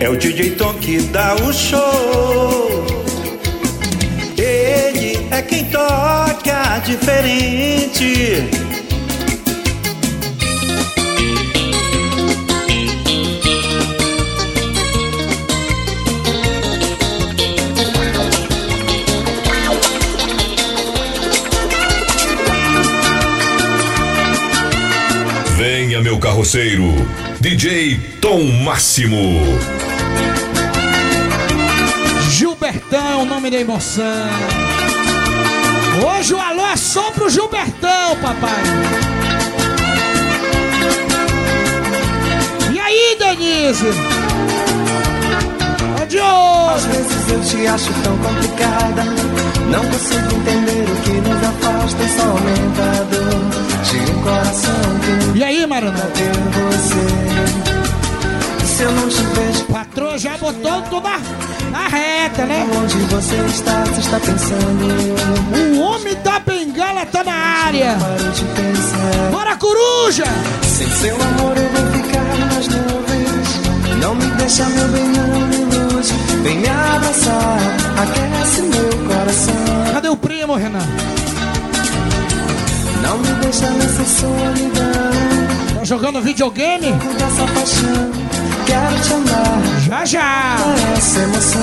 É o DJ Tom que dá o show. Ele é quem toca diferente.
Carroceiro. DJ Tom Máximo.
Gilbertão, o nome da emoção. Hoje o alô é só pro Gilbertão, papai. E aí, Denise? Onde
Às vezes eu te acho tão complicada. Não consigo entender o que nos afasta e só aumenta a dor. Tira o coração que
E aí, Marana?
você. Se eu não te vejo,
Patroa já botou tudo na, na reta, né?
onde você está, você está pensando.
O homem da bengala tá na área.
De.
Bora, coruja!
Sem seu amor eu vou ficar nas nuvens. Não me deixa, meu bem, não ilude. Vem me abraçar, aquece meu coração.
Cadê o primo, Renan?
Não me deixa nessa solidão.
Tá jogando videogame?
Dessa paixão, quero te amar.
Já, já!
Essa emoção.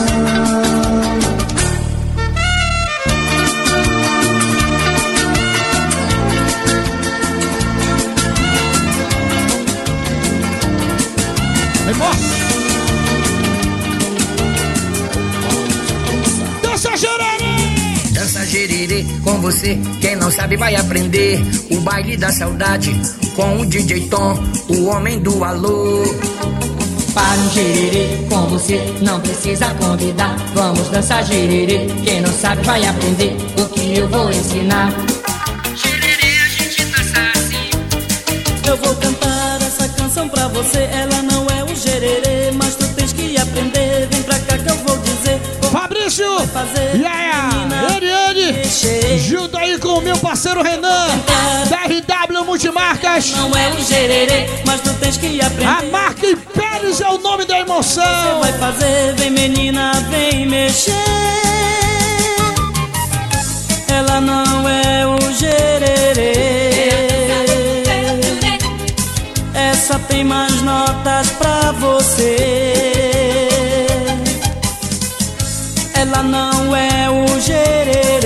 Vai
gererê com você, quem não sabe vai aprender. O baile da saudade com o DJ Tom, o homem do alô.
Para um gererê com você, não precisa convidar. Vamos dançar gererê, quem não sabe vai aprender o que eu vou ensinar.
Eu vou cantar essa canção pra você. Ela não é um gererê, mas tu tens que aprender. Vem pra cá que eu vou dizer.
Fabrício! Yeah! Junto aí com o meu parceiro Renan! Da RW Multimarcas!
Não é um gererê, mas tu tens que aprender.
A marca Impérios é o nome da emoção!
Você vai fazer, vem menina, vem mexer. Ela não é um gererê. Essa tem mais notas pra você. Ela não é o gererê.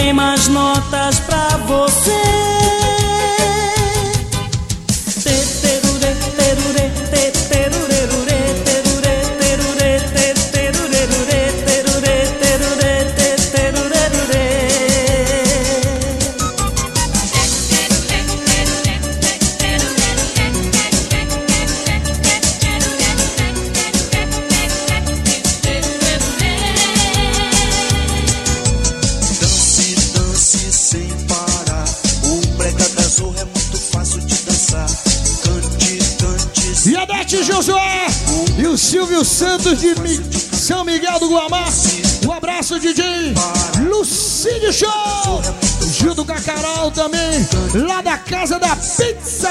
Tem mais notas pra você.
Silvio Santos de Mi- São Miguel do Guamá. Um abraço, DJ Lucídio Show. Junto com a Carol também, lá da Casa da Pizza.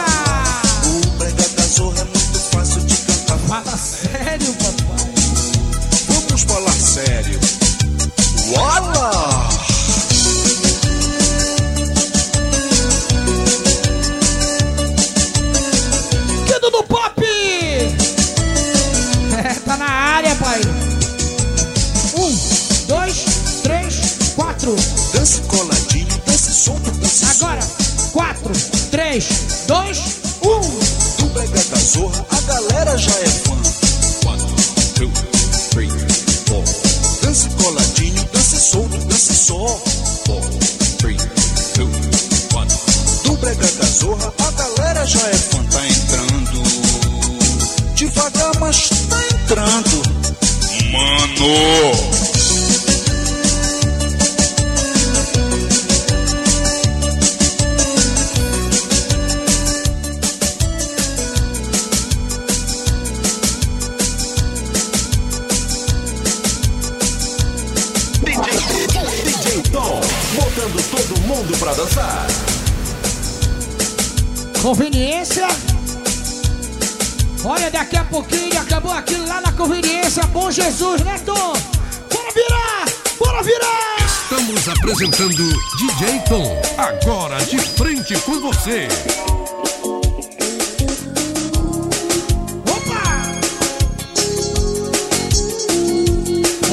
Apresentando DJ Tom. Agora de frente com você.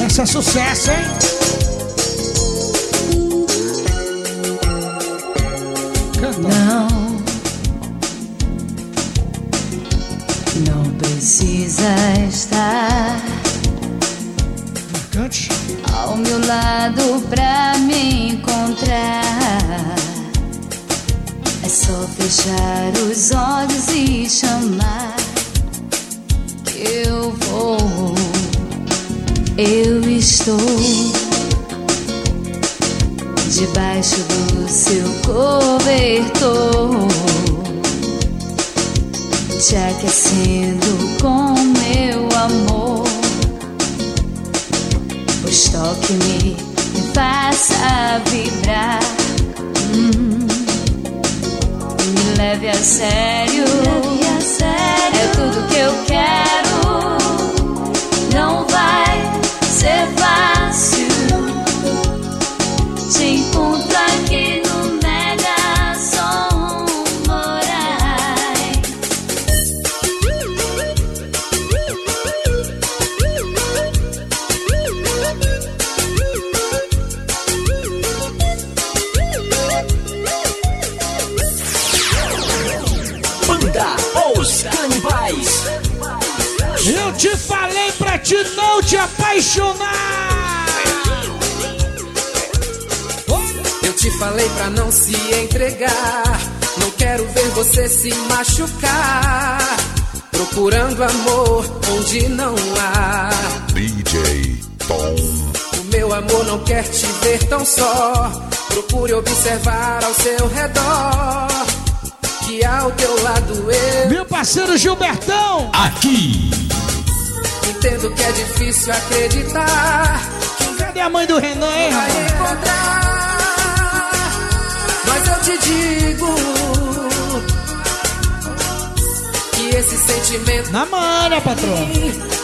Essa é sucesso, hein?
Não, não precisa estar
Cante.
Ao meu lado pra me encontrar. É só fechar os olhos e chamar que eu vou. Eu estou debaixo do seu cobertor, te aquecendo com meu amor. Pois toque-me e faça vibrar. Hum, me leve a sério. É tudo que eu quero. Não vai ser fácil.
Apaixonar!
Eu te falei pra não se entregar. Não quero ver você se machucar. Procurando amor onde não há.
DJ Tom.
O meu amor não quer te ver tão só. Procure observar ao seu redor. Que ao teu lado eu.
Meu parceiro Gilbertão!
Aqui!
Entendo que é difícil acreditar.
Cadê a mãe do Renan, hein?
Vai encontrar. Mas eu te digo. Que esse sentimento.
Na manha, patrão.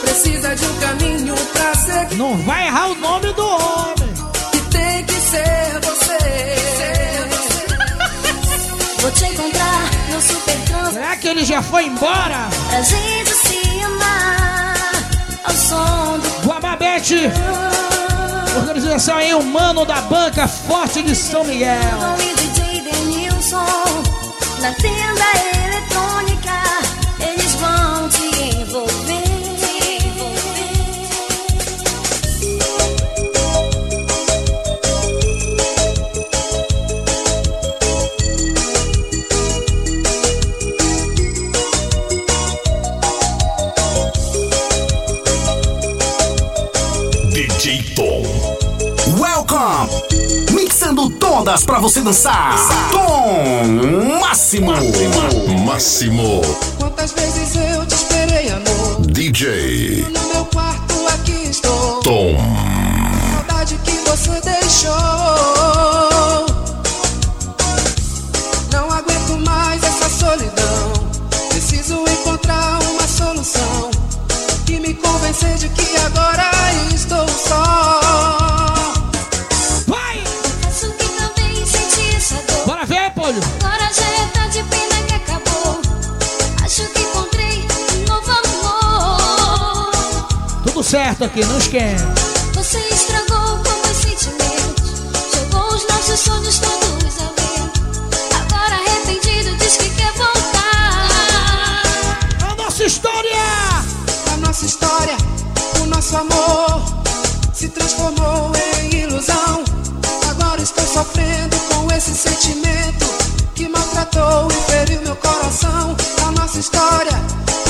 Precisa de um caminho pra seguir.
Não vai errar o nome do homem.
Que tem que ser você.
Vou te encontrar no super trans
Será que ele já foi embora?
pra gente se amar
Guamabete! Organização aí, o mano da banca forte de São Miguel.
na tenda
Todas pra você dançar. Tom Máximo.
Máximo.
Quantas vezes eu te esperei, amor?
DJ
No meu quarto aqui estou.
Tom.
Saudade que você deixou. Não aguento mais essa solidão. Preciso encontrar uma solução. E me convencer de que agora estou só.
Tudo certo aqui, não esquenta.
Você estragou com meus sentimentos. Jogou os nossos sonhos todos ao vento. Agora arrependido diz que quer voltar.
A nossa história!
A nossa história, o nosso amor se transformou em ilusão. Agora estou sofrendo com esse sentimento que maltratou e feriu meu coração. A nossa história,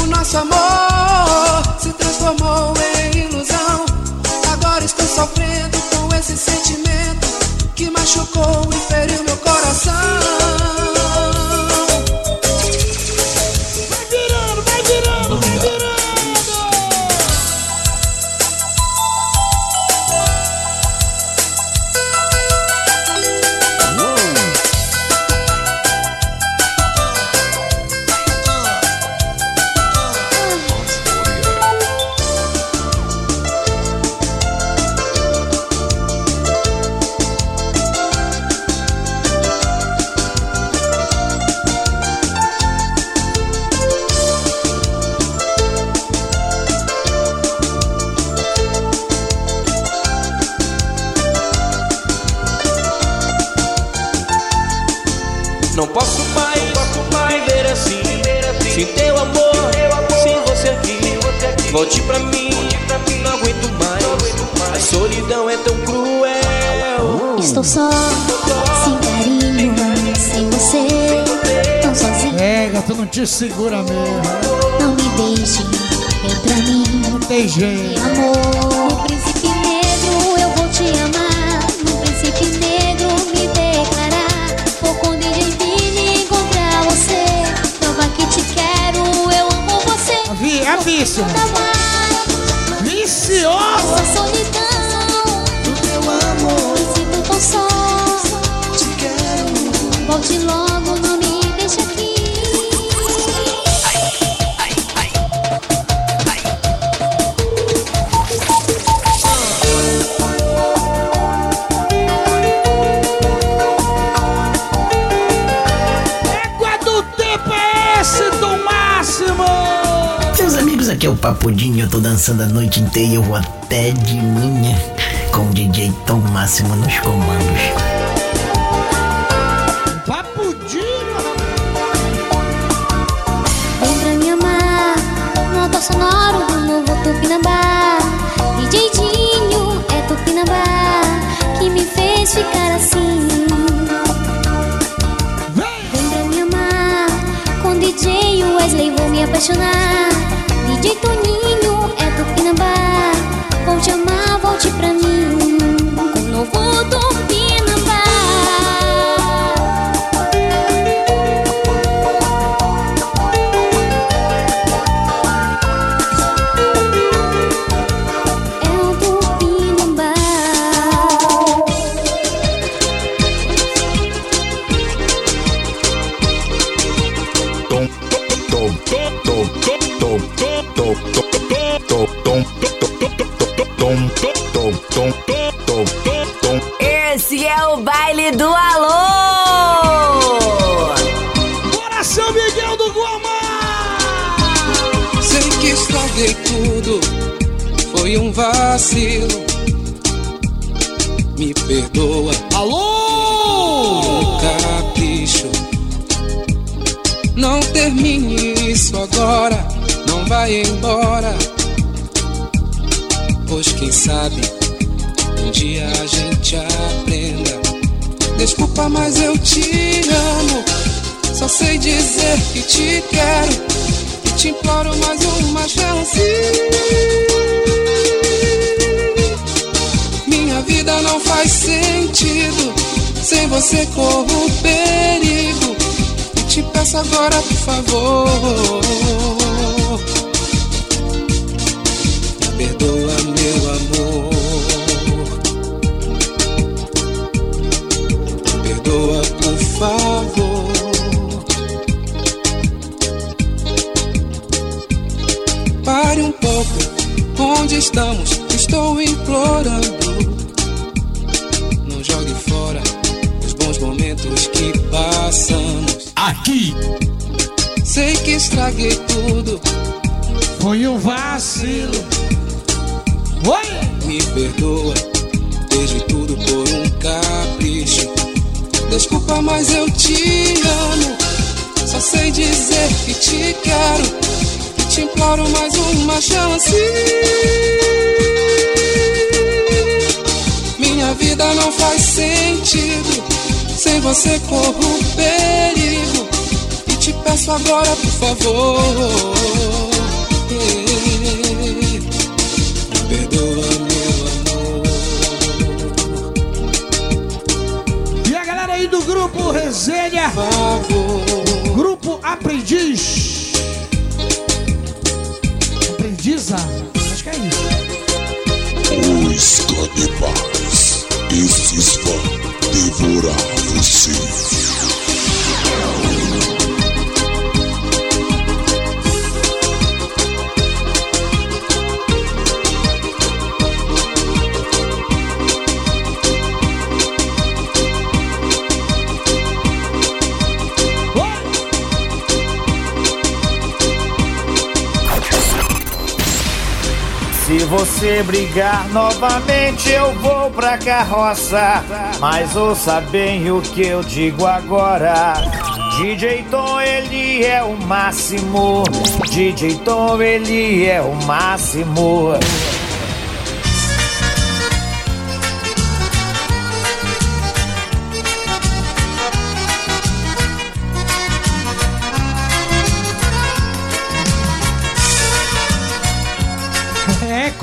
o nosso amor se transformou em ilusão. Agora estou sofrendo com esse sentimento que machucou e feriu meu coração.
Volte pra mim, não aguento mais. A solidão é tão cruel.
Estou só, sem carinho, sem você, tão sozinho.
Pega, tu não te segura mesmo.
Não me deixe, vem pra mim.
Não tem jeito.
Amor, no
Vinícius. Viciosa.
Volte logo. Aqui
é
o Papudinho. Eu tô dançando a noite inteira. Eu vou até de manhã com o DJ Tom Máximo nos comandos.
我懂 vacilo. Me perdoa.
Alô!
Capricho. Não termine isso agora, não vai embora. Pois quem sabe um dia a gente aprenda. Desculpa, mas eu te amo. Só sei dizer que te quero. E te imploro mais uma chance. Vida não faz sentido. Sem você corro perigo. E te peço agora, por favor. Perdoa, meu amor. Perdoa, por favor. Pare um pouco, onde estamos? Estou implorando. Momentos que passamos.
Aqui.
Sei que estraguei tudo.
Foi um vacilo. Oi!
Me perdoa, desde tudo por um capricho. Desculpa, mas eu te amo. Só sei dizer que te quero. E te imploro mais uma chance. Minha vida não faz sentido. Sem você corro perigo. E te peço agora, por favor. Perdoa, meu
E a galera aí do grupo Resenha. Grupo Aprendiz. Aprendiza? Acho que é isso.
Os canibais, esses vão devorar você. Você brigar novamente, eu vou pra carroça. Mas ouça bem o que eu digo agora. DJ Tom, ele é o máximo. DJ Tom, ele é o máximo.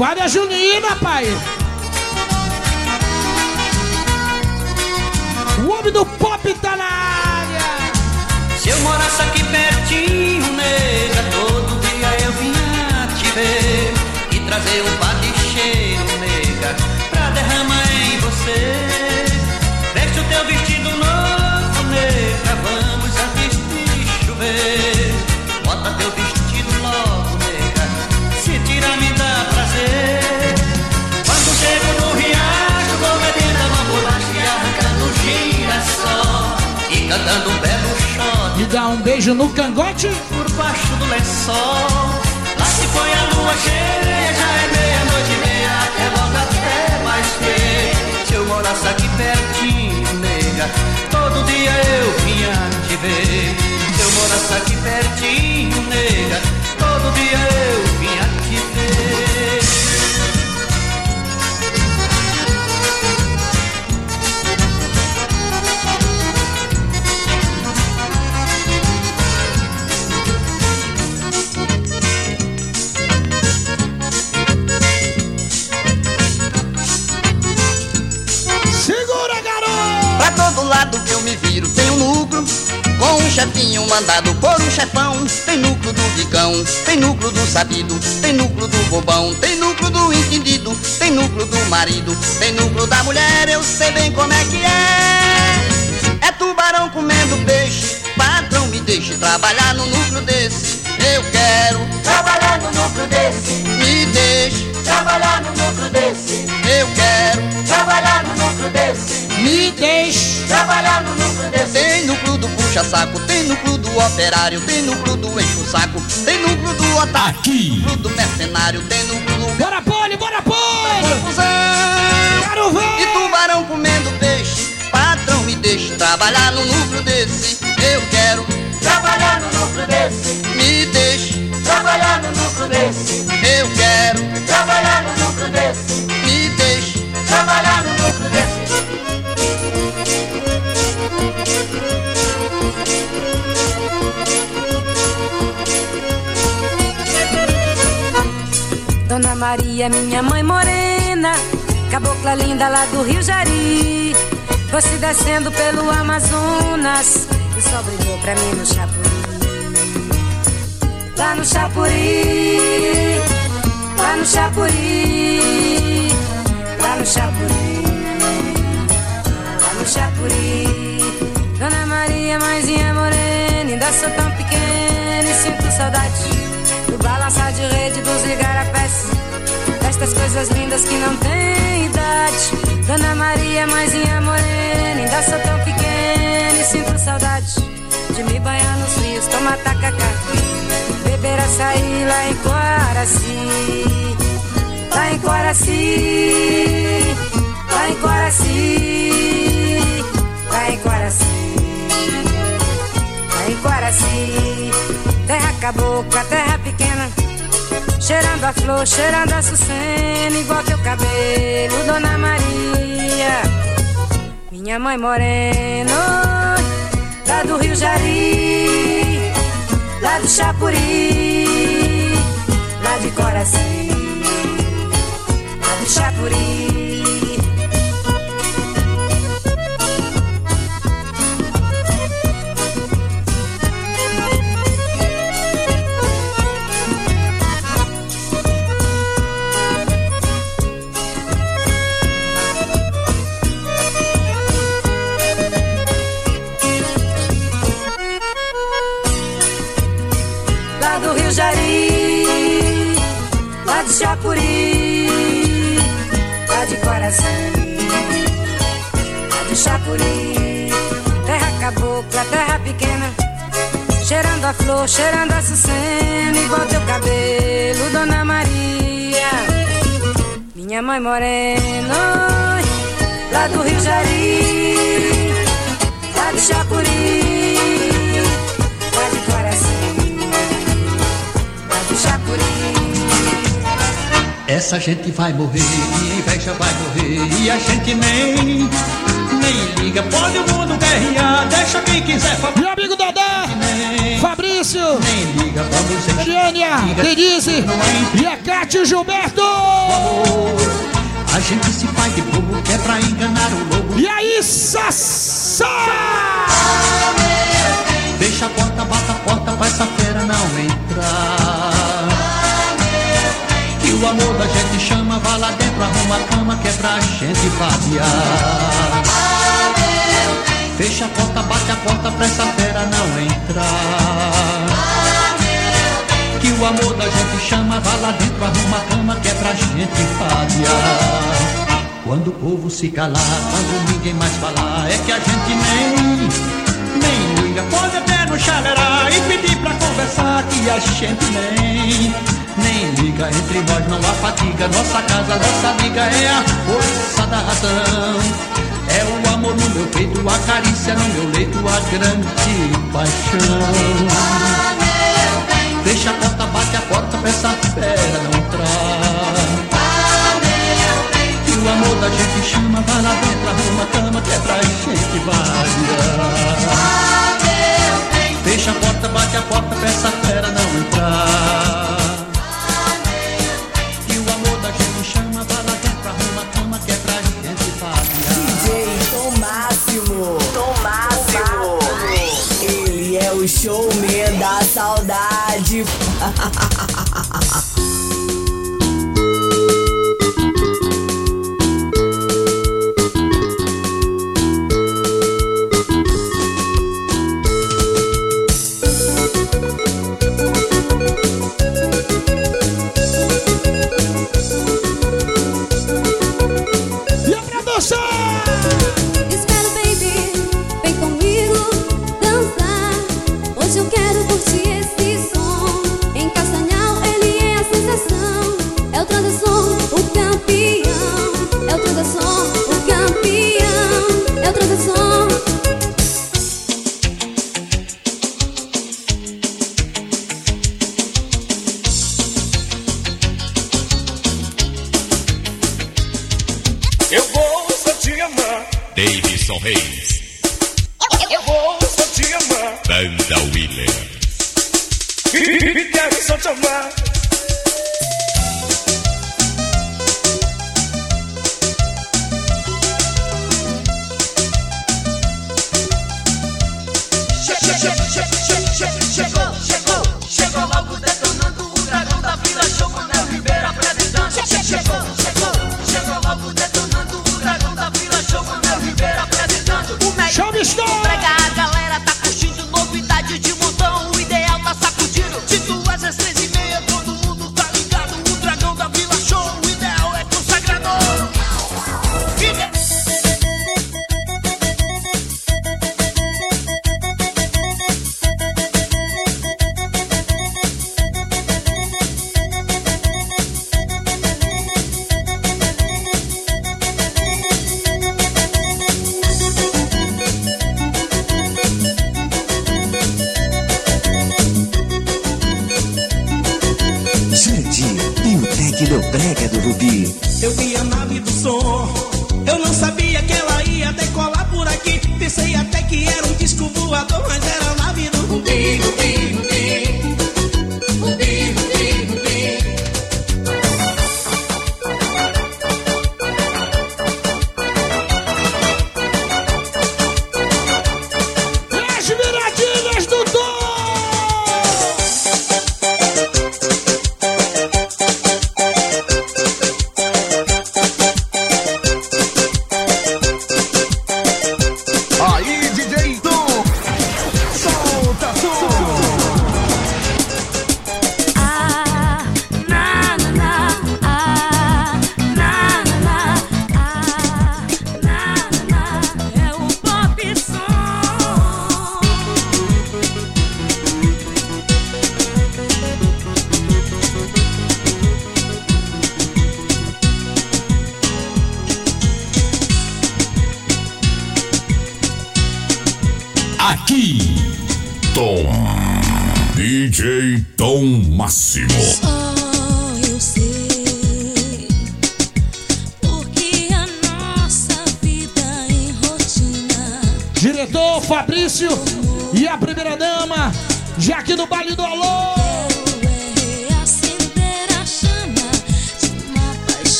Quadra junina, pai.
Dá um
beijo no cangote.
Por baixo do lençol Lá se põe a lua cheia Já é meia-noite e meia É logo até mais ver Se eu morasse aqui pertinho, nega Todo dia eu vinha te ver Se eu morasse aqui pertinho, nega Todo dia eu
Chefinho mandado por um chefão. Tem núcleo do bicão, tem núcleo do sabido Tem núcleo do bobão, tem núcleo do entendido Tem núcleo do marido, tem núcleo da mulher Eu sei bem como é que é. É tubarão comendo peixe Patrão me deixe trabalhar no núcleo desse. Eu quero trabalhar no núcleo desse. Me deixe trabalhar no núcleo desse. Eu quero trabalhar no núcleo desse.
Me deixe
trabalhar no núcleo desse. Tem núcleo do puxa-saco, tem núcleo do operário Tem núcleo do encho-saco, tem núcleo do otário Aqui Núcleo do mercenário, tem núcleo do...
Bora, pole, bora, pole!
Quero ver! E tubarão comendo peixe Patrão, me deixe trabalhar no núcleo desse Eu quero trabalhar no núcleo desse Me deixe trabalhar no núcleo desse Eu quero trabalhar no núcleo desse Me deixe
Maria, minha mãe morena, cabocla linda lá do Rio Jari. Você descendo pelo Amazonas e só brilhou pra mim no Chapuri. Lá no Chapuri, lá no Chapuri, lá no Chapuri, lá no Chapuri. Dona Maria, mãezinha morena, ainda sou tão pequena e sinto saudade do balançar de rede dos igarapés Destas coisas lindas que não têm idade. Dona Maria, mãezinha morena Ainda sou tão pequena e sinto saudade De me banhar nos rios, tomar tacacá Beber açaí lá em Coaraci Lá em Coaraci Lá em Coaraci Lá em Coaraci Lá em Coaraci Terra cabocla, terra pequena Cheirando a flor, cheirando a sucena Igual teu cabelo, Dona Maria. Minha mãe morena Lá do Rio Jari Lá do Chapuri Lá de Coraci Lá do Chapuri cheirando a flor, cheirando a sucena, igual teu cabelo, Dona Maria. Minha mãe morena, lá do Rio Jari, lá do Chapuri, lá de coração, lá do Chapuri.
Essa gente vai morrer, e a inveja vai morrer, e a gente nem, nem liga. Pode o mundo guerrear, deixa quem quiser falar.
Meu amigo Fabrício, Eliânia, Denise e a Cátia Gilberto.
A gente se faz de bobo que é pra enganar o lobo.
E aí, Sassá?
Deixa a porta, bata a porta pra essa fera não entrar. Que o amor da gente chama, vá lá dentro, arruma a cama que é pra gente vadiar. Fecha a porta, bate a porta pra essa fera não entrar. Que o amor da gente chama, vá lá dentro, arruma a cama que é pra gente vadiar. Quando o povo se calar, quando ninguém mais falar, é que a gente nem, nem liga. Pode até nos chaleirar e pedir pra conversar, que a gente nem, nem liga. Entre nós não há fatiga, nossa casa, nossa amiga é a força da razão. É o amor no meu peito, a carícia no meu leito, a grande paixão. Deixa a porta, bate a porta pra essa fera não entrar. Que o amor da gente chama, vai lá dentro, arruma a cama que é pra gente variar. Fecha a porta, bate a porta pra essa fera não entrar. O
showman da saudade.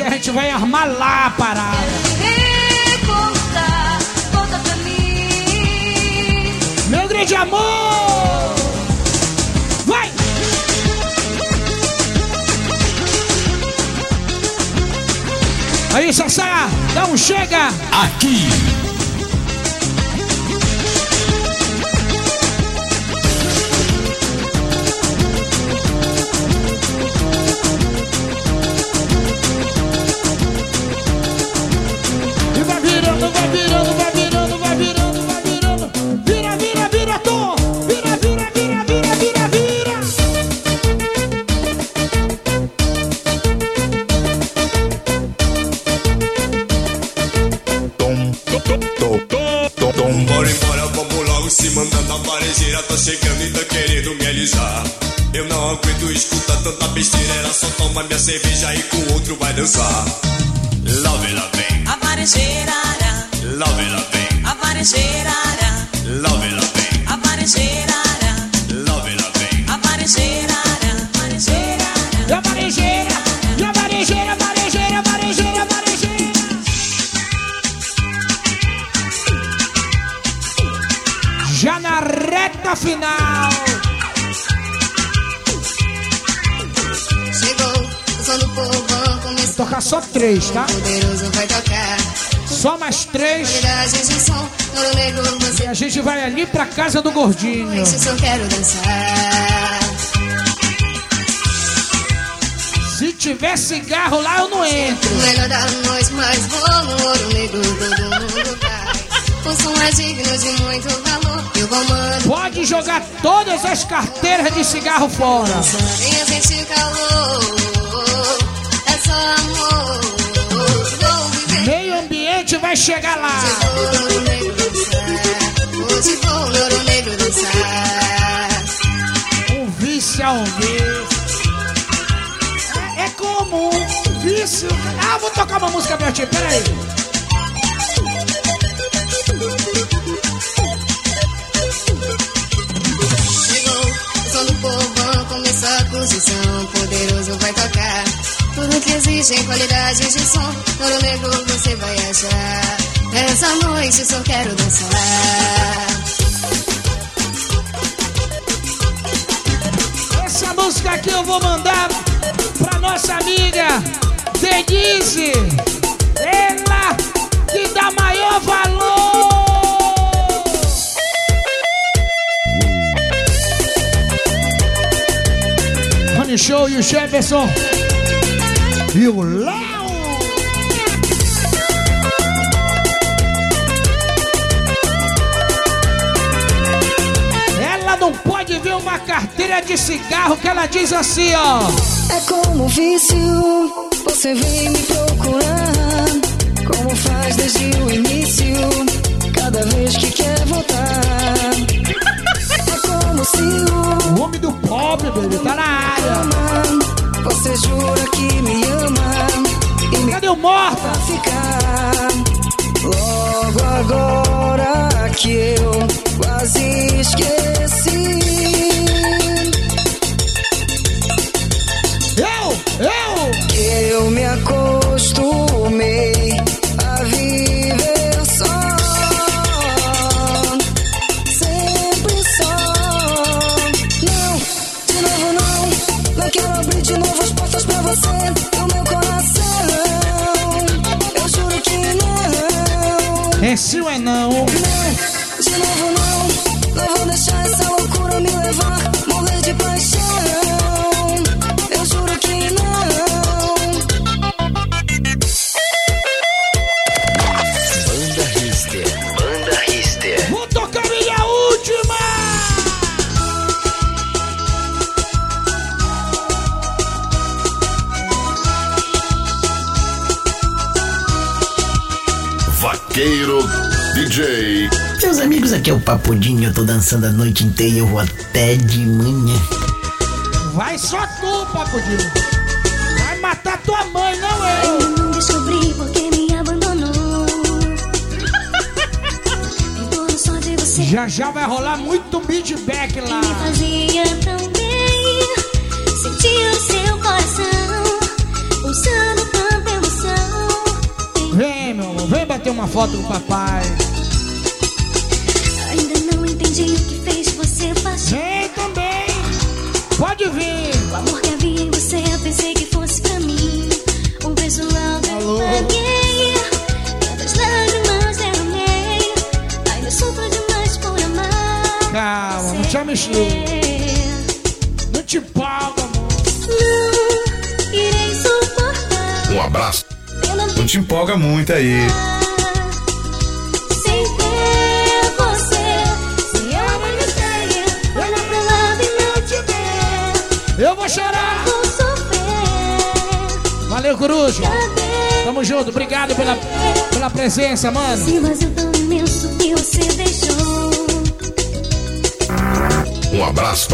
A
gente
vai armar lá a parada.
Volta pra mim.
Meu grande amor! Vai! Aí, Sassá, dá um chega!
Aqui,
cerveja e com outro vai dançar
três, tá? Só mais três. E a gente vai ali pra casa do gordinho. Se tiver cigarro lá, eu não entro.
Melhor da noite, no ouro negro, todo mundo. O som é digno de muito valor. Eu vou mandar.
Pode jogar todas as carteiras de cigarro fora.
Venha sentir calor. É só amor.
Vai chegar lá.
Vou no ouro negro dançar. Hoje vou no ouro negro dançar.
Um vício é um vício. É, é comum. Vício. Ah, vou tocar uma música pra ti, peraí.
Que existe em qualidade de som. Ouro negro você vai achar. Essa noite só quero dançar.
Essa música aqui eu vou mandar pra nossa amiga Denise. Ela que dá maior valor. Show e o Jefferson e o Léo. Ela não pode ver uma carteira de cigarro que ela diz assim, ó.
É como vício, você vem me procurar. Como faz desde o início, cada vez que quer voltar. É como se o...
o homem do pobre, baby, tá na área
você jura que me ama. E me
Cadê o morta?
ficar. Logo agora que eu quase esqueci.
Eu, eu.
Que eu me acostumei você. No meu coração. Eu juro que não.
É sim ou é não?
Não, de novo não. Não vou deixar essa loucura me levar.
Amigos, aqui é o Papudinho. Eu tô dançando a noite inteira. Eu vou até de manhã.
Vai só tu, papudinho. Vai matar tua mãe, não eu.
Ainda não descobri porque me abandonou. Só de você.
Já já vai rolar muito beatback lá.
Me fazia tão bem. Sentia o seu coração. Pulsando tanta emoção.
Vem, meu amor, vem bater uma foto com o papai.
Ainda não entendi o que fez você paixão.
Vem também. Pode vir.
O amor que havia em você, eu pensei que fosse pra mim. Um beijo logo eu paguei. Tantas lágrimas derramei. Ainda sofro demais por amar.
Calma, não te mexer. Não te paga, amor.
Não irei suportar.
Um abraço.
Não te empolga muito aí.
Valeu, Coruja. Tamo junto, obrigado pela, pela presença, mano.
Esse vazio tão imenso que você deixou.
Um abraço.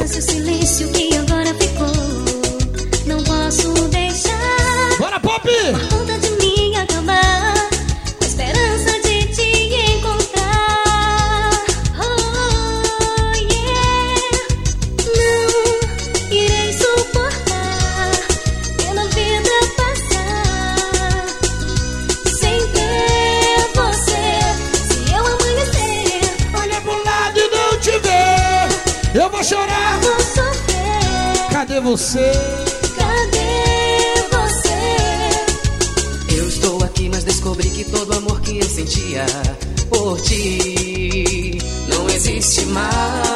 Você?
Cadê você?
Eu estou aqui, mas descobri que todo amor que eu sentia por ti não existe mais.